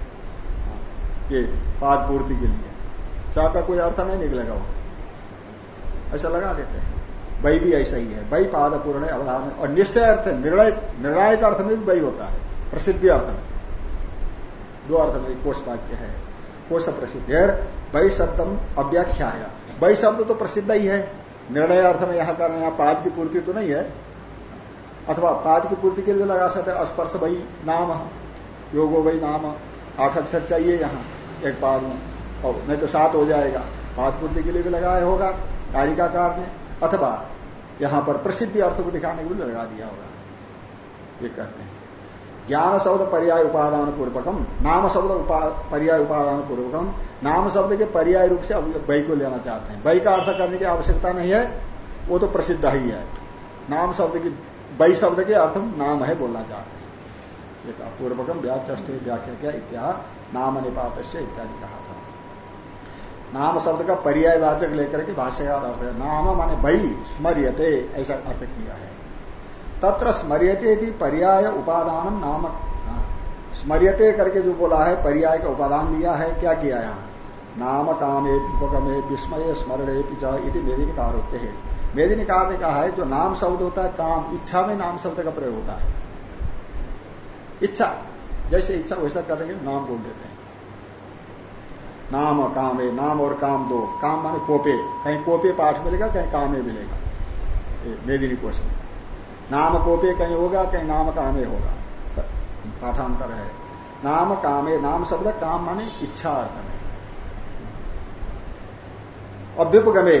ये पाद पूर्ति के लिए। चा का कोई अर्थ नहीं निकलेगा वो। ऐसा लगा देते हैं। वही भी ऐसा ही है। वही पाद पूर्ण अवधारण। और निश्चय अर्थ, निर्णय, निर्णायक अर्थ में भी वही होता है। प्रसिद्धि अर्थ में। दो अर्थ में कोष वाक्य है। कोष प्रसिद्ध है। वही शब्दम अव्याख्या है वही शब्द तो प्रसिद्ध ही है। निर्णय अर्थ में यहाँ करना यहाँ पाद की पूर्ति तो नहीं है। अथवा पाद की पूर्ति के लिए लगा सकते स्पर्श वही नाम। योगो वही नाम। आठ अक्षर चाहिए यहाँ, एक पाद में। और नहीं तो सात हो जाएगा। पाद पूर्ति के लिए भी लगाया होगा, कारिकाकार ने। अथवा यहाँ पर प्रसिद्धि अर्थ को दिखाने के लिए लगा दिया होगा। ये कहते हैं। ज्ञान शब्द पर्याय उपादान पूर्वकम नाम शब्द पर्याय उपादान पूर्वकम नाम शब्द के पर्याय रूप से वही को लेना चाहते हैं। वही का अर्थ करने की आवश्यकता नहीं है, वो तो प्रसिद्ध ही है। नाम शब्द की वही शब्द के अर्थ नाम है बोलना चाहते हैं। ये पूर्वकम व्याचे व्याख्या क्या इत्या नाम निपात इत्यादि कहा था। नाम शब्द का पर्याय वाचक लेकर के भाष्यकार अर्थ है, नाम माने भई स्मरियते, ऐसा अर्थ किया है। तत्र स्मरियते की पर्याय उपादान नाम हाँ, स्मरियते करके जो बोला है पर्याय का उपादान लिया है क्या किया यहाँ नाम कामे उपगमे विस्मय स्मरणे इति मेदिनिकार होते हैं। मेदिनिकार ने कहा है जो नाम शब्द होता है काम इच्छा में नाम शब्द का प्रयोग होता है। इच्छा जैसे इच्छा वैसा करेंगे नाम बोल देते हैं। नाम काम है नाम और काम दो। काम माने कोपे कहीं कोपे पाठ मिलेगा कहीं कामे मिलेगा। मेदिनी में नाम कोपे कहीं होगा, कहीं नाम कामे होगा। पाठांतर है। नाम कामे, नाम शब्द काम माने इच्छा अर्थ में। अभ्युपगमे,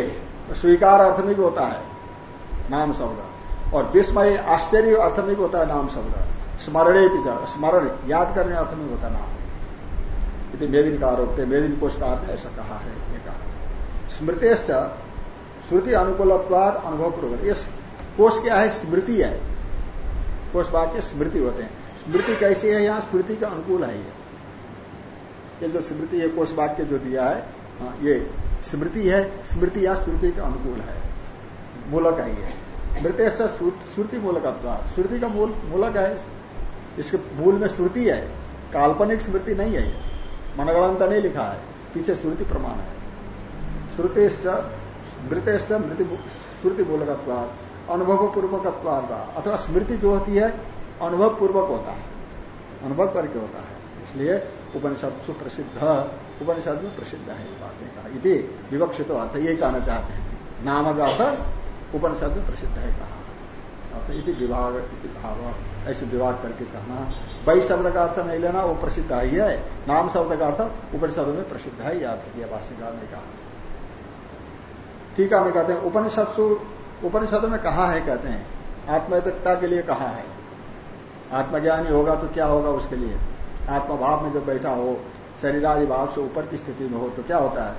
स्वीकार अर्थ में भी होता है, नाम शब्द। और विस्मय, आश्चर्य अर्थ में भी होता है नाम शब्द। स्मरणे स्मरण, याद करने अर्थ में होता नाम। यदि मेदिन का आरोप मेदिन कोशकार ने ऐसा कहा है, ये कहा स्मृतेश्च, श्रुति अनुकूलत्वाद अनुभव पूर्वक कोष क्या है? स्मृति है। कोष वाक्य स्मृति होते हैं। स्मृति कैसी है? यहाँ स्मृति का अनुकूल है ये। ये जो स्मृति है कोष वाक्य जो दिया है हाँ, ये स्मृति है। स्मृति या श्रुति के अनुकूल है। मूलक है ये। मृत श्रुति मूलक श्रुति का मूल मूलक है। इसके मूल में श्रुति है। काल्पनिक स्मृति नहीं है ये। मनगणंत नहीं लिखा है। पीछे श्रुति प्रमाण है। श्रुति मृत श्रुति मूलक अनुभव पूर्वक अथवा स्मृति जो होती है अनुभव पूर्वक होता है। अनुभव करके होता है। इसलिए उपनिषद सुप्रसिद्ध, उपनिषद में प्रसिद्ध है बातें कहा। यदि विवक्षित अर्थ यही कहना चाहते हैं। नाम का अर्थ उपनिषद में प्रसिद्ध है कहा। यदि विभाग भाव। ऐसे विभाग करके कहना। वही शब्द का अर्थ नहीं लेना, वो प्रसिद्ध ही है। नाम शब्द का अर्थ उपनिषद में प्रसिद्ध है यह अर्थ किया भाष्यकार ने कहा। ठीक है कहते हैं, उपनिषद उपनिषद में कहा है, कहते हैं आत्मविकता के लिए कहा है। आत्मज्ञानी होगा तो क्या होगा उसके लिए? आत्मभाव में जब बैठा हो, शरीरादि भाव से ऊपर की स्थिति में हो तो क्या होता है?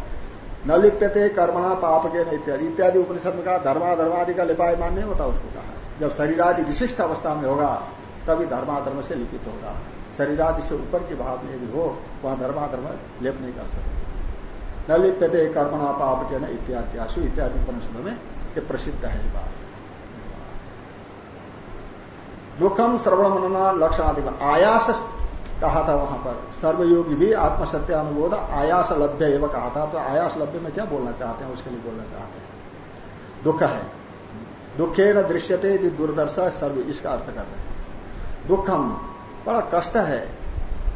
न लिप्यते कर्मणा पाप के इत्यादि। इत्यादि उपनिषद में कहा धर्मा धर्मादि का लिपाय मान नहीं होता उसको कहा। जब शरीरादि विशिष्ट अवस्था में होगा, तभी धर्माधर्म से लिपित होगा। शरीरादि से ऊपर की भाव में यदि हो, वहाँ धर्माधर्म लेप नहीं कर सकते। न लिप्यते कर्मणा पाप के न इत्यादि इत्यादि उपनिषदों में ये प्रसिद्ध है बात। दुखम श्रवण मनना लक्षण आदि आयास कहा था वहाँ पर। सर्वयोगी भी आत्मसत्य अनुबोध, आयास लभ्य एवं कहा था। तो आयास लभ्य में क्या बोलना चाहते हैं, उसके लिए बोलना चाहते हैं। दुख है। दुखे न दृश्यते दुर्दर्शा, सर्व इसका अर्थ कर रहे हैं। दुखम बड़ा कष्ट है।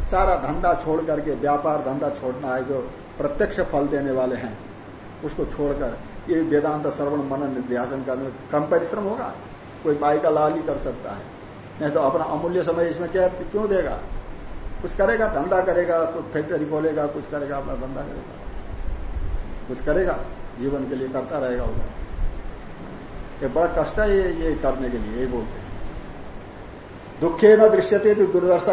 सारा धंधा छोड़ करके, व्यापार धंधा छोड़ना है, जो प्रत्यक्ष फल देने वाले हैं, उसको छोड़कर ये वेदांत श्रवण मनन निर्ध्यासन करने में कम परिश्रम होगा। कोई बाई का लाल ही कर सकता है। नहीं तो अपना अमूल्य समय इसमें क्या क्यों देगा? कुछ करेगा, धंधा करेगा, कुछ फैक्ट्री खोलेगा, कुछ करेगा, अपना धंधा करेगा। कुछ करेगा, जीवन के लिए करता रहेगा उधर। ये बड़ा कष्ट है ये ये करने के लिए, ये बोलते हैं। दुखे न दृश्यते तो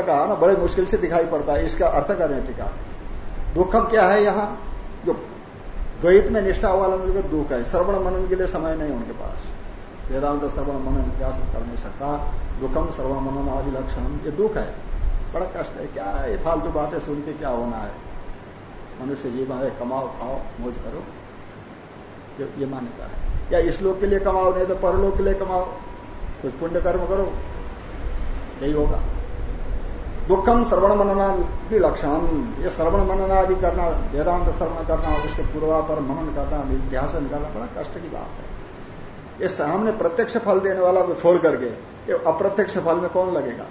कहा ना? बड़े मुश्किल से दिखाई पड़ता है, इसका अर्थ करने टीका। दुखम क्या है यहाँ? जो द्वैत में निष्ठा वाला उनका दुख है। श्रवण मनन के लिए समय नहीं उनके पास। वेदांत श्रवण मनन अभ्यास कर नहीं सकता दुखम श्रवण मनन आदि लक्षण ये दुख है। बड़ा कष्ट है। क्या ये फालतू बातें सुन के क्या होना है? मनुष्य जीवन है कमाओ खाओ मौज करो। ये, ये मान्यता है। या इस लोग के लिए कमाओ नहीं तो परलोक के लिए कमाओ। कुछ पुण्य कर्म करो। यही होगा। दुखम श्रवण मननादि लक्षण ये श्रवण मनना आदि करना वेदांत श्रवण करना उसके पूर्वापर मनन करना निध्यासन करना, बड़ा कष्ट की बात है। ये सामने प्रत्यक्ष फल देने वाला को छोड़ करके, ये अप्रत्यक्ष फल में कौन लगेगा?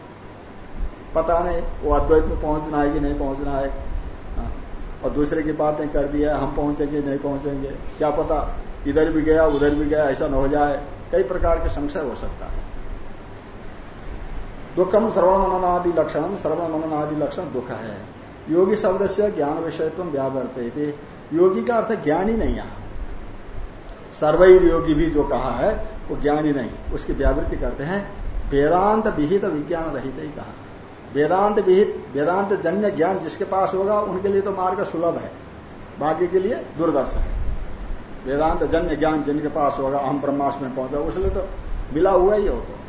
पता नहीं, वो अद्वैत में पहुँचना है कि नहीं पहुँचना है। हाँ। और दूसरे की बातें कर दिया हम पहुँचेंगे, नहीं पहुँचेंगे। क्या पता, इधर भी गया, उधर भी गया, ऐसा न हो जाए। कई प्रकार के संशय हो सकता है। दुखम श्रवण मननादि लक्षण श्रवण मननादि लक्षण दुख है। योगी शब्द से ज्ञान विषयत्व व्यावर्त योगी का अर्थ ज्ञान ही नहीं यहाँ सर्वैर योगी भी जो कहा है, वो ज्ञानी नहीं। उसकी व्यावृत्ति करते हैं। वेदांत विहित विज्ञान रहित ही कहा। वेदांत विहित, वेदांत जन्य ज्ञान जिसके पास होगा, उनके लिए तो मार्ग सुलभ है। बाकी के लिए दुर्दर्श है। वेदांत जन्य ज्ञान जिनके पास होगा हम ब्रह्मास में पहुँचा उसलिए तो मिला हुआ ही हो तो।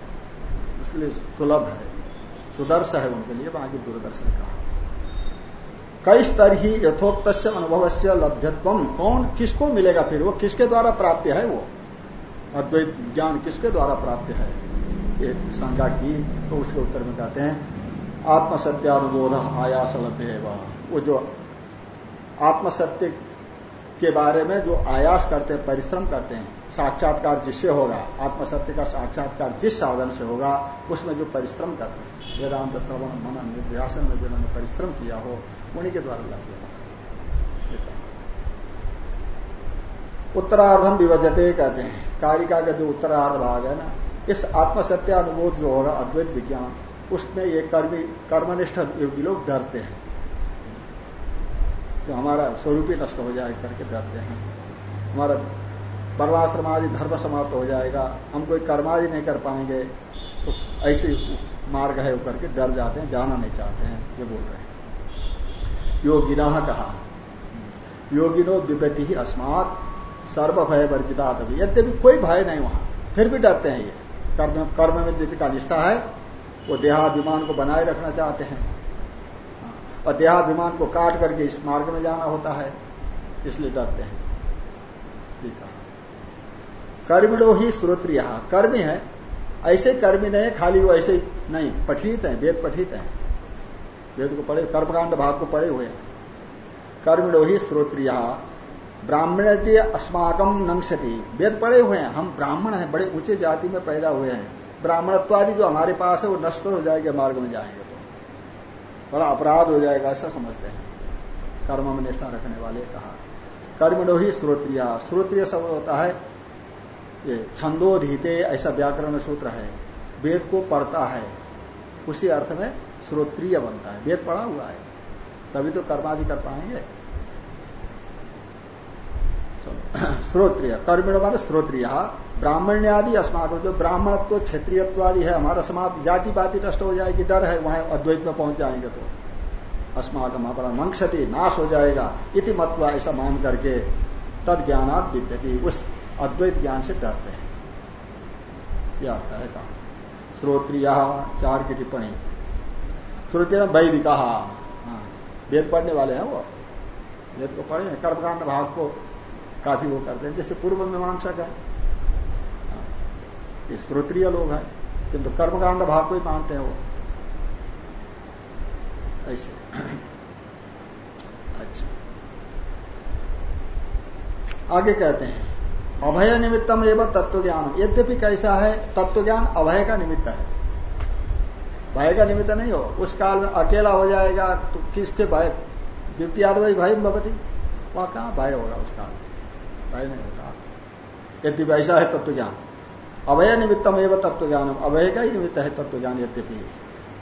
उसके लिए सुलभ है, सुदर्श है उनके लिए, बाकी दुर्दर्श ने कहा कई स्तर ही यथोक्त अनुभव से लभ्यत्व। कौन, किसको मिलेगा फिर? वो किसके द्वारा प्राप्त है वो? अद्वैत ज्ञान किसके द्वारा प्राप्त है? ये शंका की तो उसके उत्तर में कहते हैं, आत्मसत्यानुबोध आयास लभ्य है वो जो आत्मसत्य के बारे में जो आयास करते हैं, परिश्रम करते हैं, साक्षात्कार जिससे होगा, आत्मसत्य का साक्षात्कार जिस साधन से होगा, उसमें जो परिश्रम करते हैं। वेदांत श्रवण, मनन निर्ध्यासन में जिन्होंने परिश्रम किया हो, उन्हीं के द्वारा लभ्य होगा उत्तरार्धम विभजते कहते हैं। कारिका का जो उत्तरार्ध भाग है ना, इस आत्मसत्य अनुबोध जो होगा, अद्वैत विज्ञान, उसमें ये कर्मी, कर्मनिष्ठ योगी लोग डरते हैं। तो हमारा स्वरूप ही नष्ट हो जाए करके डरते हैं। हमारा वर्वाश्रम आदि धर्म समाप्त हो जाएगा। हम कोई कर्मादि नहीं कर पाएँगे तो ऐसे मार्ग है करके डर जाते हैं, जाना नहीं चाहते हैं, ये बोल रहे हैं। योगिना कहा, योगिनो विपति ही अस्मात सर्व भय वर्जिता तभी। यद्यपि कोई भय नहीं वहाँ, फिर भी डरते हैं ये। कर्म कर्म में जिसका निष्ठा है, वो देहाभिमान को बनाए रखना चाहते हैं। और देहाभिमान को काट करके इस मार्ग में जाना होता है, इसलिए डरते हैं। ये कहा। कर्मिणो ही श्रोत्रिय कर्मी है, ऐसे कर्मी नहीं, खाली वो ऐसे नहीं, पठित है, वेद पठित है। वेद को पढ़े, कर्मकांड भाव को पढ़े हुए कर्मिणो ही श्रोत्रिय ब्राह्मण के अस्माकम नंक्षति वेद पढ़े हुए हैं, हम ब्राह्मण हैं, बड़े ऊँचे जाति में पैदा हुए हैं। ब्राह्मणत्वादि जो हमारे पास है, वो नष्ट हो जाएगा, मार्ग में जाएँगे। बड़ा अपराध हो जाएगा ऐसा समझते हैं। कर्म में निष्ठा रखने वाले कहा। कर्मिणो ही श्रोत्रिया। श्रोत्रिय शब्द होता है, ये छंदोधीते, ऐसा व्याकरण सूत्र है। वेद को पढ़ता है, उसी अर्थ में श्रोत्रिय बनता है। वेद पढ़ा हुआ है। तभी तो कर्मादि कर पाएँगे। श्रोत्रिय। कर्मिण मान श्रोत्रिय। ब्राह्मण्यादि अस्माक जो ब्राह्मणत्व क्षेत्रीयत्वादि है हमारा समाज जाति पाति नष्ट हो जाएगी डर है वहाँ अद्वैत में पहुँच जाएँगे तो। अस्माकम अपना मंक्षति नाश हो जाएगा इति मत्व ऐसा मान करके तद ज्ञानात विद्यति। उस अद्वैत ज्ञान से डरते हैं। अर्थ है कहा। श्रोत्रिय चार की टिप्पणी। श्रोत्रिय वैदिका हाँ, वेद पढ़ने वाले हैं वो। वेद को पढ़े कर्मकांड भाग को काफ़ी वो करते हैं जैसे पूर्व मीमांसक हाँ, ये श्रोत्रिय लोग हैं, किंतु कर्मकांड भाग को ही मानते हैं वो। ऐसे। अच्छा। आगे कहते हैं, अभय निमित्तम एवं तत्व ज्ञान यद्यपि कैसा है तत्व ज्ञान अभय का निमित्त है। भय का निमित्त नहीं हो, उस काल में अकेला हो जाएगा तो किसके भय? द्वितीय भय भवती वहाँ कहा भय होगा उस काल में? भय नहीं होता। यद्यपि ऐसा है तत्व ज्ञान अभय निमित्तम एवं तत्व ज्ञान अवय का ही निमित्त है तत्व ज्ञान यद्यपि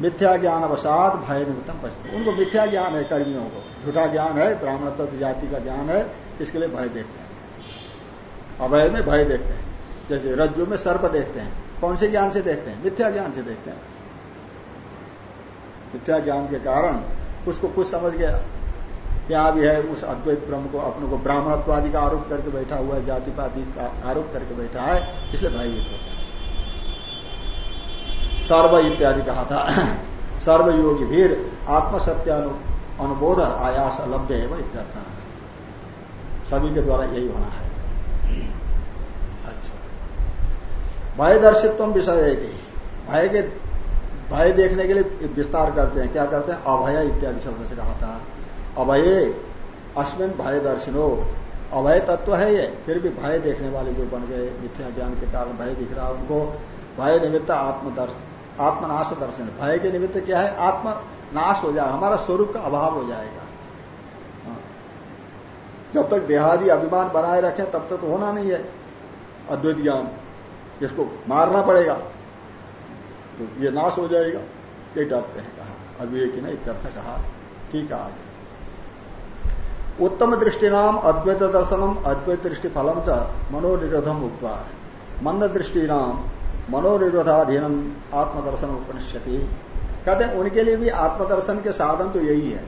मिथ्या ज्ञान अवसाद भय निमित्तम पश्चिम उनको मिथ्या ज्ञान है कर्मियों को। झूठा ज्ञान है ब्राह्मण तत्व जाति का ज्ञान है, इसके लिए भय देखते हैं। अभय में भय देखते हैं। जैसे रज्जु में सर्प देखते हैं। कौन से ज्ञान से देखते हैं? मिथ्या ज्ञान से देखते हैं। मिथ्या ज्ञान के कारण उसको कुछ समझ गया। यहाँ भी है, उस अद्वैत ब्रह्म को अपने को ब्राह्मणत्वादि का आरोप करके बैठा हुआ है जाति पाति का आरोप करके बैठा है, इसलिए भयभीत होता है। सर्व इत्यादि कहा था। सर्वयोगी भीर आत्मसत्य अनुबोध आयास अलभ्य है वह इत्यर्थ। सभी के द्वारा यही होना है। अच्छा। भय दर्शित्व विषय थी भय के, भय देखने के लिए विस्तार करते हैं। क्या करते हैं? अभय इत्यादि शब्द से कहा था। अभय अश्विन भय दर्शनो। अभय तत्व है ये, फिर भी भय देखने वाले जो बन गए, मिथ्या ज्ञान के कारण भय दिख रहा उनको। भय निमित्त आत्मदर्शन आत्मनाश दर्शन। भय के निमित्त क्या है? आत्म नाश हो जाएगा हमारा स्वरूप का अभाव हो जाएगा। हाँ। जब तक देहादि अभिमान बनाए रखें, तब तक तो होना नहीं है। अद्वैत ज्ञान जिसको मारना पड़ेगा। तो ये नाश हो जाएगा। ये डरते हैं कहा। अविवेकी ने इत्यर्थ कहा। ठीक है आगे। उत्तम दृष्टि नाम अद्वैत दर्शनम, अद्वैत दृष्टि फलम च मनोनिरोधम उक्वा मंद दृष्टि नाम मनोनिरोधाधीनम, आत्मदर्शन उपनिष्यति। कहते हैं, उनके लिए भी आत्मदर्शन के साधन तो यही है।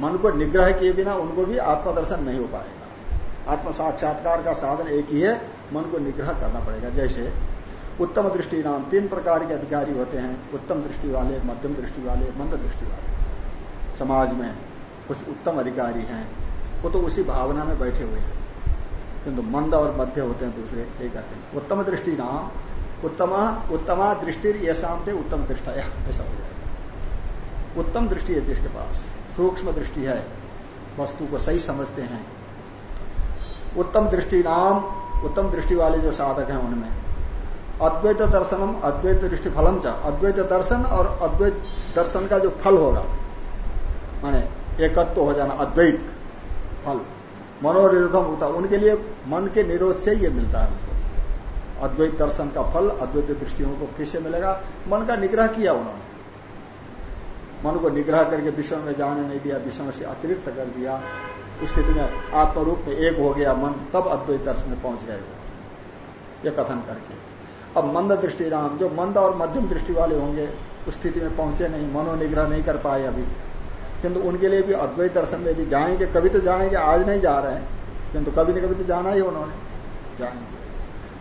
मन को निग्रह किए बिना उनको भी आत्मदर्शन नहीं हो पाएगा। आत्म साक्षात्कार का साधन एक ही है, मन को निग्रह करना पड़ेगा। जैसे उत्तम दृष्टि नाम तीन प्रकार के अधिकारी होते हैं, उत्तम दृष्टि वाले, मध्यम दृष्टि वाले, मंद दृष्टि वाले। समाज में कुछ उत्तम अधिकारी हैं, वो तो उसी भावना में बैठे हुए हैं। किंतु मंद और मध्य होते हैं दूसरे, ये कहते हैं, उत्तम दृष्टि नाम, उत्तम, उत्तमा दृष्टि ये शांति उत्तम दृष्टा ऐसा हो जाएगा। उत्तम दृष्टि है जिसके पास, सूक्ष्म दृष्टि है, वस्तु को सही समझते हैं। उत्तम दृष्टि नाम, उत्तम दृष्टि वाले जो साधक हैं उनमें, अद्वैत दर्शनम, अद्वैत दृष्टि फलम च, अद्वैत दर्शन और अद्वैत दर्शन का जो फल होगा, माने एकत्व तो हो जाना, अद्वैत फल। मनोनिरोधम होता उनके लिए मन के निरोध से ये मिलता है उनको। अद्वैत दर्शन का फल, अद्वैत दृष्टियों को किससे मिलेगा? मन का निग्रह किया उन्होंने। मन को निग्रह करके विश्व में जाने नहीं दिया, विश्व से अतिरिक्त कर दिया। स्थिति में आत्मरूप में एक हो गया मन, तब अद्वैत दर्शन में पहुँच गए ये कथन करके। अब मंद दृष्टि राम, जो मंद और मध्यम दृष्टि वाले होंगे, उस स्थिति में पहुँचे नहीं, मनोनिग्रह नहीं कर पाए अभी। किंतु उनके लिए भी अद्वैत दर्शन में यदि जाएँगे, कभी तो जाएँगे, आज नहीं जा रहे हैं। किंतु कभी न कभी तो जाना ही उन्होंने। जाएँगे।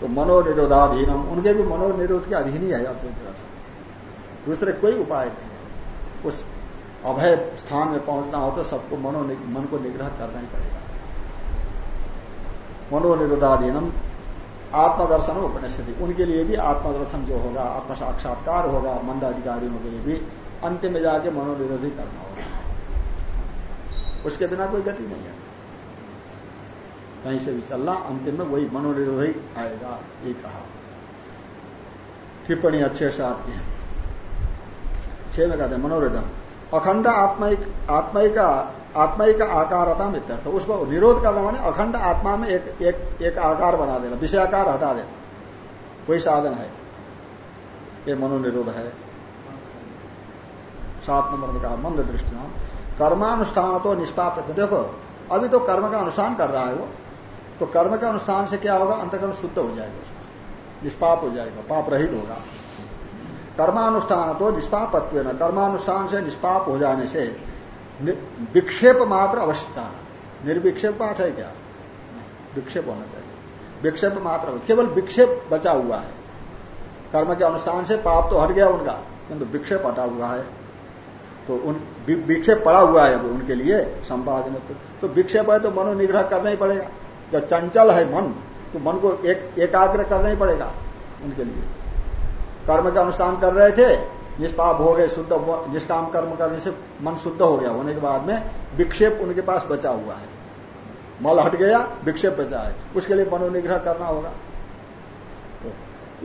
तो मनोनिरोधाधीनम, उनके भी मनोनिरोध के अधीन ही है अद्वैत दर्शन। दूसरे कोई उपाय नहीं है। उस अभय स्थान में पहुँचना हो तो सबको मनो मन को निग्रह करना ही पड़ेगा। मनोनिरोधाधीनम, आत्मदर्शन उपनिषद, उनके लिए भी आत्मदर्शन जो होगा आत्म साक्षात्कार होगा, मंदाधिकारियों के लिए भी, अंतिम में जाके मनोनिरोधी करना होगा। उसके बिना कोई गति नहीं है। कहीं से भी चलना, अंतिम में वही मनोनिरोधी आएगा, ये कहा। टिप्पणी अच्छे से आपकी छह में कहते हैं मनोरथम अखंड आत्मिक आत्मिक आत्मिक आकारता मित्यर्थ उसको निरोध करना माने अखंड आत्मा में एक एक एक आकार बना देना, विषयाकार हटा देना। वही साधन है। ये मनोनिरोध है। सात नंबर में कहा, मंद दृष्टि कर्मानुष्ठान तो निष्पाप देखो, अभी तो कर्म का अनुष्ठान कर रहा है वो। तो कर्म के अनुष्ठान से क्या होगा? अंतकर्म शुद्ध हो जाएगा उसका। निष्पाप हो जाएगा पाप रहित होगा। कर्मानुष्ठान तो निष्पापत्व न, कर्मानुष्ठान से निष्पाप हो जाने से विक्षेप मात्र अवश्यता। निर्विक्षेप पाठ है क्या? विक्षेप होना चाहिए। विक्षेप मात्र, केवल विक्षेप बचा हुआ है। कर्म के अनुष्ठान से पाप तो हट गया उनका, किंतु विक्षेप हटा हुआ है। तो उन विक्षेप पड़ा हुआ है उनके लिए संपादन तो, तो विक्षेप है तो मनोनिग्रह करना ही पड़ेगा। जब चंचल है मन तो मन को एक एकाग्र करना ही पड़ेगा उनके लिए। कर्म का अनुष्ठान कर रहे थे निष्पाप हो गए शुद्ध निष्काम कर्म करने से मन शुद्ध हो गया। होने के बाद में विक्षेप उनके पास बचा हुआ है। मल हट गया विक्षेप बचा है। उसके लिए मनोनिग्रह करना होगा। तो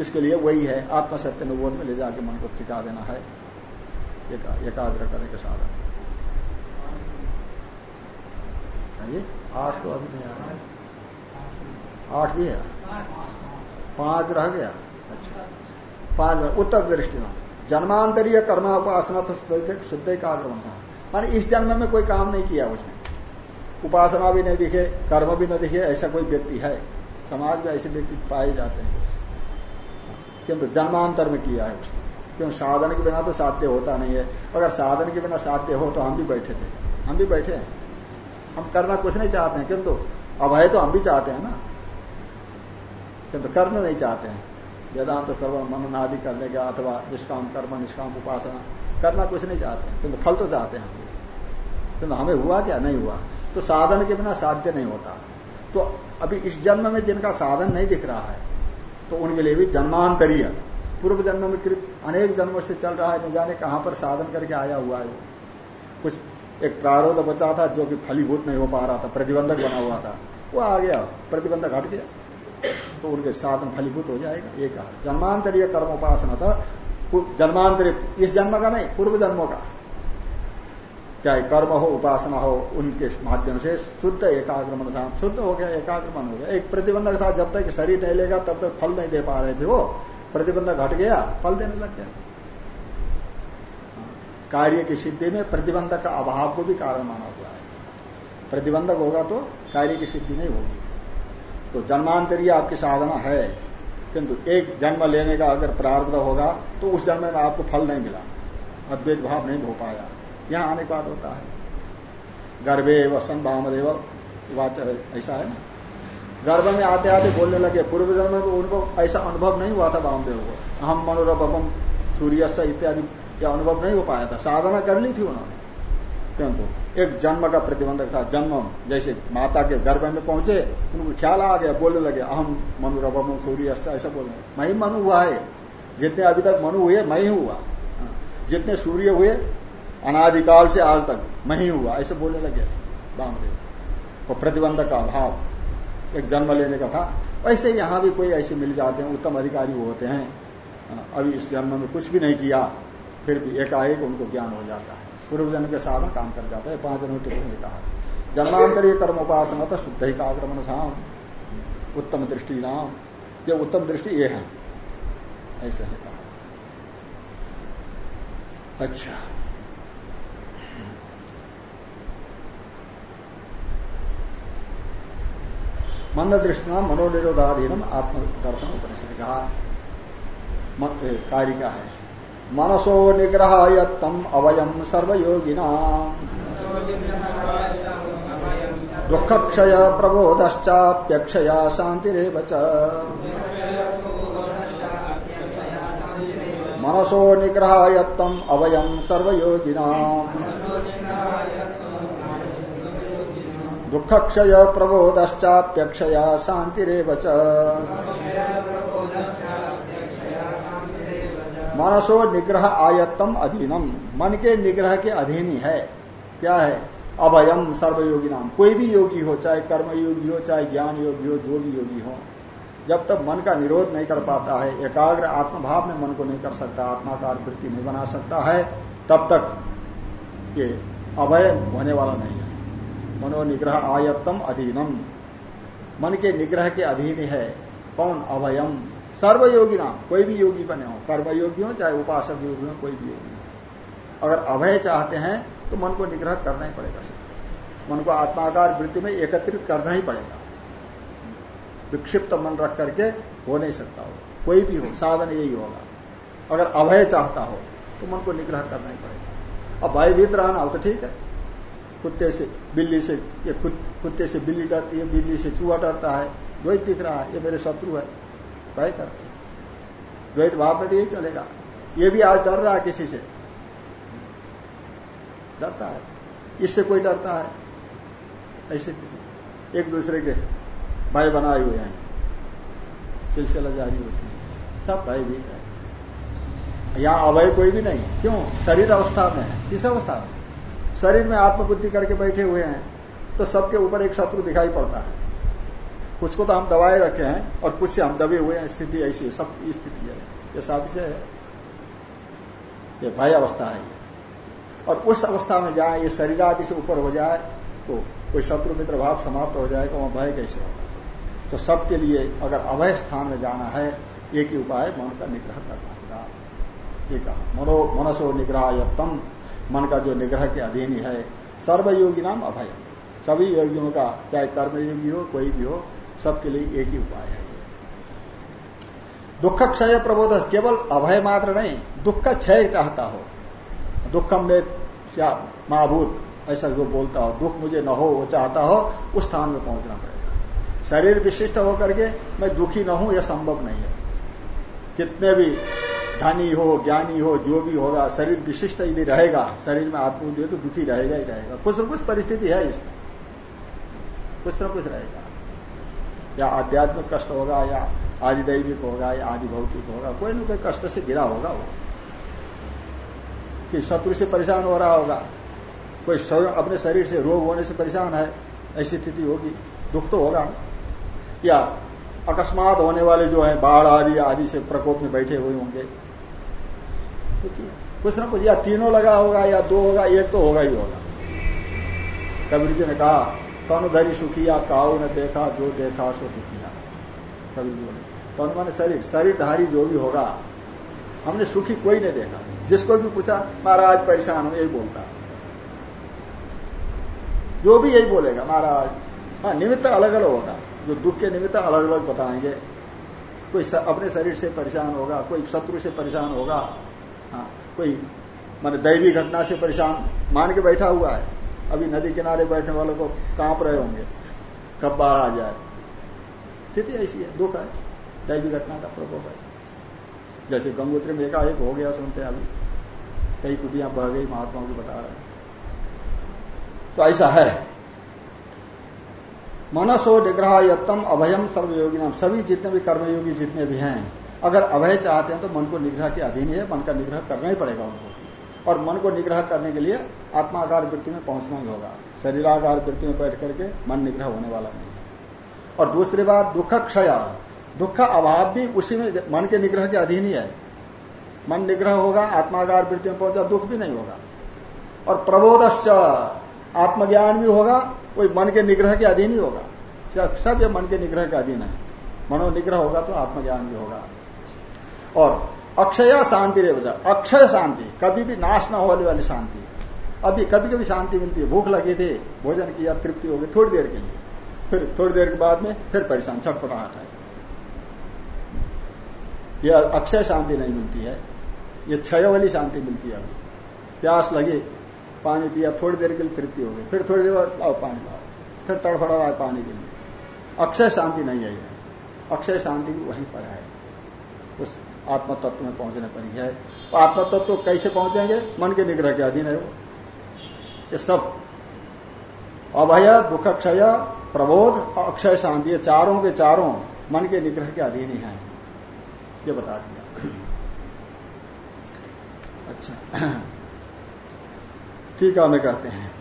इसके लिए वही है। आत्मसत्य निबोध में ले जाके मन को टिका देना है। एकाग्र करने के साधन आठ तो अभी नहीं आया आठ भी है? पाँच रह गया? अच्छा। पाँच उत्तर दृष्टि में। जन्मांतरीय कर्म उपासना तो शुद्ध एकाग्र था माने इस जन्म में कोई काम नहीं किया उसने। उपासना भी नहीं दिखे, कर्म भी नहीं दिखे, ऐसा कोई व्यक्ति है। समाज में ऐसे व्यक्ति पाए जाते हैं। किंतु जन्मांतर में किया है उसने। क्यों? साधन के बिना तो साध्य होता नहीं है। अगर साधन के बिना साध्य हो तो हम भी बैठे थे। हम भी बैठे हैं। हम करना कुछ नहीं चाहते हैं, किंतु अभय तो हम भी चाहते हैं ना। किंतु करना नहीं चाहते हैं। वेदांत सर्व मनन आदि करने का अथवा निष्काम कर्म, निष्काम उपासना, करना कुछ नहीं चाहते हैं। किंतु फल तो चाहते हैं हम। किंतु हमें हुआ क्या? नहीं हुआ। तो साधन के बिना साध्य नहीं होता। तो अभी इस जन्म में जिनका साधन नहीं दिख रहा है तो उनके लिए भी जन्मांतरीय। पूर्व जन्म में कृत अनेक जन्मों से चल रहा है, न जाने कहाँ पर साधन करके आया हुआ है। कुछ एक प्रारोध बचा था जो कि फलीभूत नहीं हो पा रहा था, प्रतिबंधक बना हुआ था। वो आ गया, प्रतिबंधक हट गया। तो उनके साधन फलीभूत हो जाएगा, ये कहा। जन्मांतरीय कर्म उपासना था जन्मांतरीय इस जन्म का नहीं, पूर्व जन्मों का। चाहे कर्म हो, उपासना हो, उनके माध्यम से शुद्ध एकाग्रमन शुद्ध हो गया एकाग्रमन हो गया। एक प्रतिबंधक था, जब तक शरीर नहीं लेगा, तब तक फल नहीं दे पा रहे थे वो। प्रतिबंधक घट गया, फल देने लग गया। कार्य की सिद्धि में प्रतिबंधक का अभाव को भी कारण माना हुआ है। प्रतिबंधक होगा तो कार्य की सिद्धि नहीं होगी। तो जन्मांतरीय आपकी साधना है, किंतु एक जन्म लेने का अगर प्रारब्ध होगा तो उस जन्म में आपको फल नहीं मिला, अद्वैत भाव नहीं हो पाया। यहाँ आने के बाद होता है। गर्भे वसन भामदेव ऐसा है ना? गर्भ में आते आते बोलने लगे। पूर्व जन्म में उनको ऐसा अनुभव नहीं हुआ था वामदेव को। हम मनोरभम सूर्य इत्यादि यह अनुभव नहीं हो पाया था। साधना कर ली थी उन्होंने। किंतु एक जन्म का प्रतिबंधक था जन्म जैसे माता के गर्भ में पहुँचे, उनको ख्याल आ गया, बोलने लगे अहम मनुरभम सूर्य ऐसा बोलने मैं मनु हुआ है। जितने अभी तक मनु हुए, मैं हुआ। जितने सूर्य हुए, अनादिकाल से आज तक मैं हुआ, ऐसे बोलने लगे वामदेव वो प्रतिबंधक का अभाव। एक जन्म लेने का था। वैसे यहाँ भी कोई ऐसे मिल जाते हैं उत्तम अधिकारी वो होते हैं। हाँ, अभी इस जन्म में कुछ भी नहीं किया फिर भी एकाएक उनको ज्ञान हो जाता है। पूर्व जन्म के साधन काम कर जाता है। पाँच जन्म टिप्पणी में कहा। जन्मांतरीय कर्म उपासना तो शुद्ध ही काक्रमण साम उत्तम दृष्टि नाम। ये उत्तम दृष्टि ये है। ऐसे है कहा। अच्छा। मंद दृष्टि मनोनिरोधाधीनम आत्मदर्शन उपनिषद कहा कारिका है। मनसो निग्रह यम अवयम सर्वयोगिना। दुख क्षय प्रबोधश्चाप्यक्षया शांतिरेव मनसो निग्रह यम अवयम सर्वयोगिना। दुख क्षय प्रबोधश्चाप्यक्षय शांतिरेव च। मनसो निग्रह आयत्तम अधीनम। मन के निग्रह के अधीन ही। है क्या है? अभयम सर्वयोगी नाम कोई भी योगी हो, चाहे कर्म योगी हो, चाहे ज्ञान योगी हो, जो भी योगी हो, जब तक मन का निरोध नहीं कर पाता है, एकाग्र आत्मभाव में मन को नहीं कर सकता, आत्माकार वृत्ति नहीं बना सकता है, तब तक ये अभय होने वाला नहीं है। मनोनिग्रह आयत्तम अधीनम। मन के निग्रह के अधीन है। कौन? अभयम। सर्वयोगी नाम कोई भी योगी बने हो। कर्मयोगी हो चाहे उपासक योगी हो, कोई भी योगी हो। अगर अभय चाहते हैं तो मन को निग्रह करना ही पड़ेगा सब मन को आत्माकार वृत्ति में एकत्रित करना ही पड़ेगा। विक्षिप्त मन रख करके हो नहीं सकता हो कोई भी हो, साधन यही होगा। अगर अभय चाहता हो तो मन को निग्रह करना ही पड़ेगा। अब भयभीत रहना हो तो ठीक है। कुत्ते से, बिल्ली से, ये कुत्ते से बिल्ली डरती है बिल्ली से चूहा डरता है, द्वैत दिख रहा है, ये मेरे शत्रु है। भय करते द्वैत भाव में यही चलेगा। ये भी आज डर रहा है किसी से। डरता है। इससे कोई डरता है। ऐसी स्थिति। एक दूसरे के भय बनाए हुए हैं। सिलसिला जारी होती है। सब भयभीत है। यहाँ अभय कोई भी नहीं। क्यों? शरीर अवस्था में है। किस अवस्था में? शरीर में आत्मबुद्धि करके बैठे हुए हैं तो सबके ऊपर एक शत्रु दिखाई पड़ता है। कुछ को तो हम दबाए रखे हैं और कुछ से हम दबे हुए हैं, स्थिति ऐसी है, सब स्थिति है। ये साधिश है। ये भय अवस्था है। और उस अवस्था में जाए, ये शरीर आदि से ऊपर हो जाए तो कोई शत्रु मित्र भाव समाप्त हो जाएगा, वहाँ भय कैसे होगा? तो सबके लिए अगर अभय स्थान में जाना है, एक ही उपाय मन का निग्रह करना। होगा ये कहा, मनो मनसो निग्रह मन का जो निग्रह के अधीन है, सर्वयोगी नाम अभय। सभी योगियों का, चाहे कर्मयोगी हो, कोई भी हो, सबके लिए एक ही उपाय है। दुख क्षय प्रबोध, केवल अभय मात्र नहीं, दुख का क्षय चाहता हो। दुखम में महाभूत, ऐसा जो बोलता हो, दुख मुझे न हो, वो चाहता हो, उस स्थान में पहुँचना पड़ेगा। शरीर विशिष्ट होकर के, मैं दुखी न हूँ, यह संभव नहीं है। कितने भी धनी हो, ज्ञानी हो, जो भी होगा, शरीर विशिष्ट यदि रहेगा। शरीर में आत्मबुद्धि तो दुखी रहेगा ही रहेगा। कुछ न कुछ परिस्थिति है इसमें। कुछ न कुछ रहेगा। या आध्यात्मिक कष्ट होगा, या आदिदैविक होगा, या आदि भौतिक होगा, कोई न कोई कष्ट से गिरा होगा वो। कि शत्रु से परेशान हो रहा होगा। कोई अपने शरीर से रोग होने से परेशान है, ऐसी स्थिति होगी। दुख तो होगा या अकस्मात होने वाले जो है, बाढ़ आदि आदि से प्रकोप में बैठे हुए होंगे। कुछ ना कुछ या तीनों लगा होगा, या दो होगा, एक तो होगा ही होगा। कबीर जी ने कहा तन धरी सुखिया, काऊ ने देखा, जो देखा सो दुखिया। कबीर जी बोले तन माने शरीर शरीर धारी जो भी होगा, हमने सुखी कोई नहीं देखा। जिसको भी पूछा, महाराज, परेशान हो, यही बोलता। जो भी यही बोलेगा, महाराज हाँ निमित्त अलग अलग होगा। जो दुख के निमित्त अलग अलग बताएँगे। कोई अपने शरीर से परेशान होगा, कोई शत्रु से परेशान होगा हाँ कोई, मान दैवी घटना से परेशान मान के बैठा हुआ है। अभी नदी किनारे बैठने वालों को काँप रहे होंगे। कब बाढ़ आ जाए। स्थिति ऐसी है, दुख है। दैवी घटना का प्रकोप है। जैसे गंगोत्री में एकाएक हो गया, सुनते हैं अभी। कई कुटियाँ बह गई, महात्माओं को बता रहे तो ऐसा है। मनसो निग्रह यत्तम अभयम सर्वयोगी नाम सभी जितने भी कर्मयोगी जितने भी हैं अगर अभय चाहते हैं तो मन को निग्रह के अधीन ही है, मन का निग्रह करना ही पड़ेगा उनको। और मन को निग्रह करने के लिए आत्माकार वृत्ति में पहुँचना ही होगा। शरीराकार वृत्ति में बैठ करके मन निग्रह होने वाला नहीं है। और दूसरी बात, दुख क्षय। दुख का अभाव भी उसी में मन के निग्रह के अधीन ही है। मन निग्रह होगा आत्माकार वृत्ति में पहुँचा, दुख भी नहीं होगा। और प्रबोधश्च, आत्मज्ञान भी होगा कोई मन के निग्रह के अधीन ही होगा। सब ये मन के निग्रह के अधीन है। मनोनिग्रह होगा तो आत्मज्ञान भी होगा। और अक्षय शांति रे अक्षय शांति, कभी भी नाश ना होने वाली शांति। अभी कभी कभी शांति मिलती है, भूख लगी थी, भोजन किया, तृप्ति हो गई, थोड़ी देर के लिए। फिर थोड़ी देर के बाद में फिर परेशान छटपटाहट है यह अक्षय शांति नहीं मिलती है। ये क्षय वाली शांति मिलती है अभी। प्यास लगी, पानी पिया, थोड़ी देर के लिए तृप्ति हो गई। फिर थोड़ी देर बाद लाओ पानी लाओ। फिर तड़फड़ा रहा है पानी के लिए। अक्षय शांति नहीं है अक्षय शांति भी वहीं पर है। उस आत्म तत्व में पहुँचने पर ही है। तो आत्म तत्व कैसे पहुँचेंगे? मन के निग्रह के अधीन है वो। ये सब। अभय, दुख, क्षय, प्रबोध, अक्षय शांति, ये चारों के चारों मन के निग्रह के अधीन ही है। ये बता दिया। अच्छा। ठीक है, हमें कहते हैं।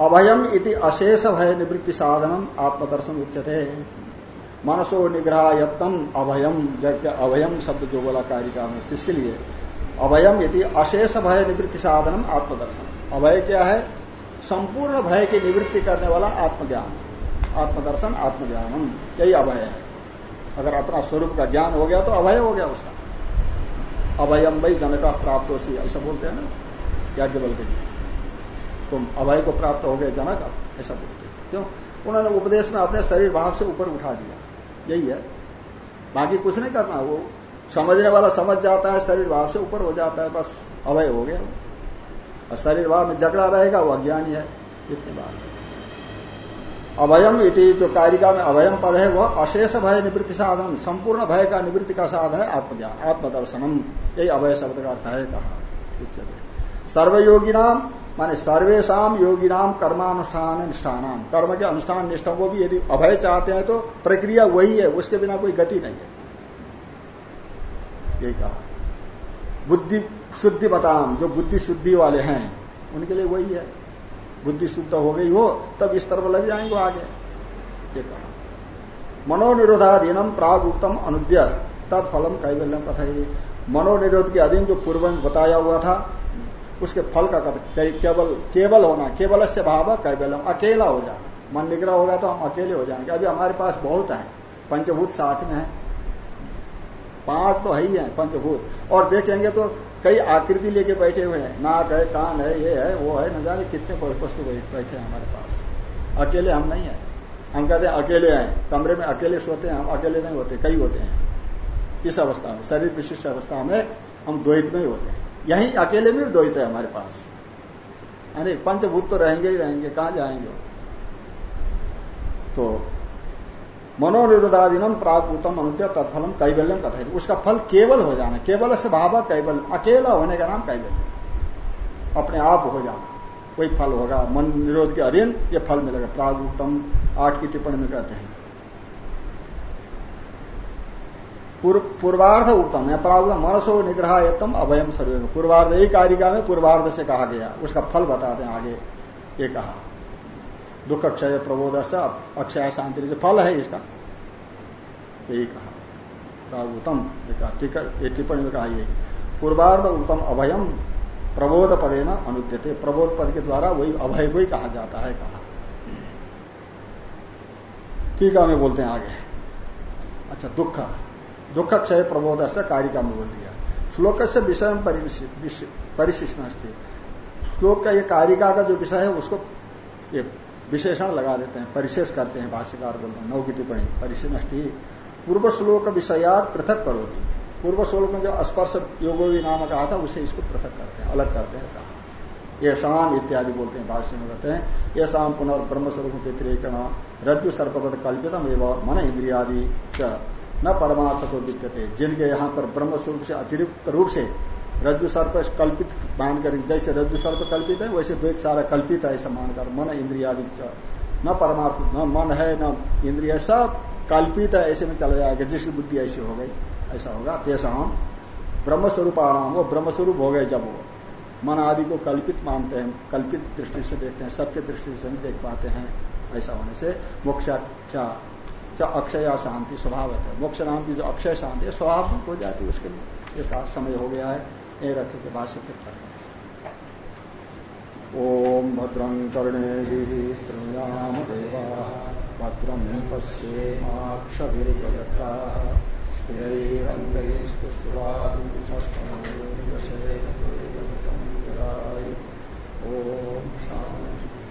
अभयम इति अशेष भय निवृत्ति साधनम आत्मदर्शन उच्चते मनसो निग्रह यत्तम अभयम जबकि अभयम शब्द जो बोला कारिका में, किसके लिए? अभयम यदि अशेष भय निवृत्ति साधनम आत्मदर्शन। अभय क्या है? संपूर्ण भय की निवृत्ति करने वाला आत्मज्ञान। आत्मदर्शन, आत्मज्ञानम, यही अभय है। अगर अपना स्वरूप का ज्ञान हो गया तो अभय हो गया उसका। अभयम भाई जनक प्राप्त हो सी ऐसा बोलते हैं ना, याज्ञ बल के तुम अभय को प्राप्त हो गए जनक ऐसा बोलते क्यों? उन्होंने उपदेश में अपने शरीर भाव से ऊपर उठा दिया। यही है। बाकी कुछ नहीं करना, वो समझने वाला समझ जाता है, शरीर भाव से ऊपर हो जाता है, बस अभय हो गया। और शरीर भाव में झगड़ा रहेगा, वो अज्ञानी है, इतनी बात है। अभयम इति, जो कारिका में अभयम पद है, वह अशेष भय निवृत्ति साधन, संपूर्ण भय का निवृत्ति का साधन है आत्मज्ञान, आत्मदर्शनम। यही अभय शब्द का अर्थ है, कहा। सर्वयोगी नाम माने सर्वेशा योगी नाम कर्मानुष्ठान निष्ठान। कर्म के अनुष्ठान निष्ठा को भी यदि अभय चाहते हैं तो प्रक्रिया वही है, उसके बिना कोई गति नहीं है। यही कहा। बुद्धि शुद्धि बताम, जो बुद्धि शुद्धि वाले हैं, उनके लिए वही है। बुद्धि शुद्ध हो गई हो, तब इस तरफ़ लग जाएँगे आगे। ये कहा। मनोनिरोधाधीनम प्राग उत्तम अनुद्य, तत्फलम कैवल्यम कथा मनोनिरोध के अधीन जो पूर्व में बताया हुआ था उसके फल का केवल केवल होना, केवल से भाव कैवल्यम, अकेला हो जाना। मन निग्रह होगा तो हम अकेले हो जाएँगे। अभी हमारे पास बहुत है, पंचभूत साथ में है। पाँच तो है ही है, पंचभूत। और देखेंगे तो कई आकृति लेके बैठे हुए हैं। नाक है कान है, ये है, वो है, न जाने कितने वस्तु बैठे हैं हमारे पास। अकेले हम नहीं है। हम कहते हैं अकेले हैं। कमरे में अकेले सोते हैं, हम अकेले नहीं होते, कई होते हैं। इस अवस्था में, शरीर विशिष्ट अवस्था में हम द्वैत में ही होते हैं। यही अकेले में द्वैत है हमारे पास। यानी पंचभूत तो रहेंगे ही रहेंगे, कहाँ जाएँगे? तो मनोनिरोधाधीनम प्रागभूतम अनुद्य तत्फलम कैबल्यम कथा उसका फल केवल हो जाना, केवल से भाव कैबल अकेला होने का नाम कैबल्य अपने आप हो जाना कोई फल होगा। मन निरोध के अधीन ये फल मिलेगा। प्रागुतम, आठ की टिप्पणी में कहते हैं। पूर्वार्ध उत्तम या प्रागुतम मनसो निग्रह यतम अभयम सर्वे पूर्वार्ध यही कारिका में पूर्वार्ध से कहा गया, उसका फल बता दें आगे, ये कहा। दुख क्षय प्रबोध से अक्षय शांति जो फल है इसका। यही कहा। प्रागुतम ये टिप्पणी में कहा यही पूर्वार्ध उत्तम अभयम प्रबोध पदे न अनुद्यते। प्रबोध पद के द्वारा वही अभय को ही कहा जाता है, कहा। ठीक है, हमें बोलते हैं आगे। अच्छा दुख। दुख क्षय प्रबोध से कारिका में बोल दिया श्लोक से विषय परिशिष्ण श्लोक का ये कारिका का जो विषय है, उसको ये विशेषण लगा देते हैं, परिशेष करते हैं भाष्यकार बोलते हैं, नौ की टिप्पणी परिशेष्टि पूर्व श्लोक विषयात पृथक करो पूर्व श्लोक में जो स्पर्श योगोगी नाम कहा था, उसे इसको पृथक करते हैं, अलग करते हैं, कहा। ये शाम इत्यादि बोलते हैं, भाष्य में कहते हैं। ये शाम पुनर्ब्रह्म स्वरूप व्यतिरेकण रज्जु सर्पद कल्पितम एवं, मन इंद्रियादि न परमार्थ को विद्यते, जिनके यहाँ पर ब्रह्म स्वरूप से, अतिरिक्त रूप से रज्जु सर्प कल्पित मान कर, जैसे रज्जु सर्प कल्पित है, वैसे द्वैत सारा कल्पित है ऐसा मानकर, मन इंद्रियादि न परमार्थ, न मन है, न इंद्रिय, सब कल्पित है, ऐसे में चला जाएगा, जिसकी बुद्धि ऐसी हो गई, ऐसा होगा। तेसाम ब्रह्म स्वरूप आराम वो ब्रह्म स्वरूप हो गए जब वो। मन आदि को कल्पित मानते हैं, कल्पित दृष्टि से देखते हैं, सत्य दृष्टि से नहीं देख पाते हैं, ऐसा होने से मोक्षा क्या जो अक्षय शांति, स्वभाव है। मोक्ष नाम की जो अक्षय शांति है, स्वभाव तो हो जाती है उसके लिए। ये समय हो गया है, ये रखे के बाद करते हैं ॐ भद्रं कर्णे श्रृणाम देवा भद्रम पश्येमाक्षभिर्गयत्राः स्थिरैरङ्गैस्तुष्टुवादिशेन ओम शांति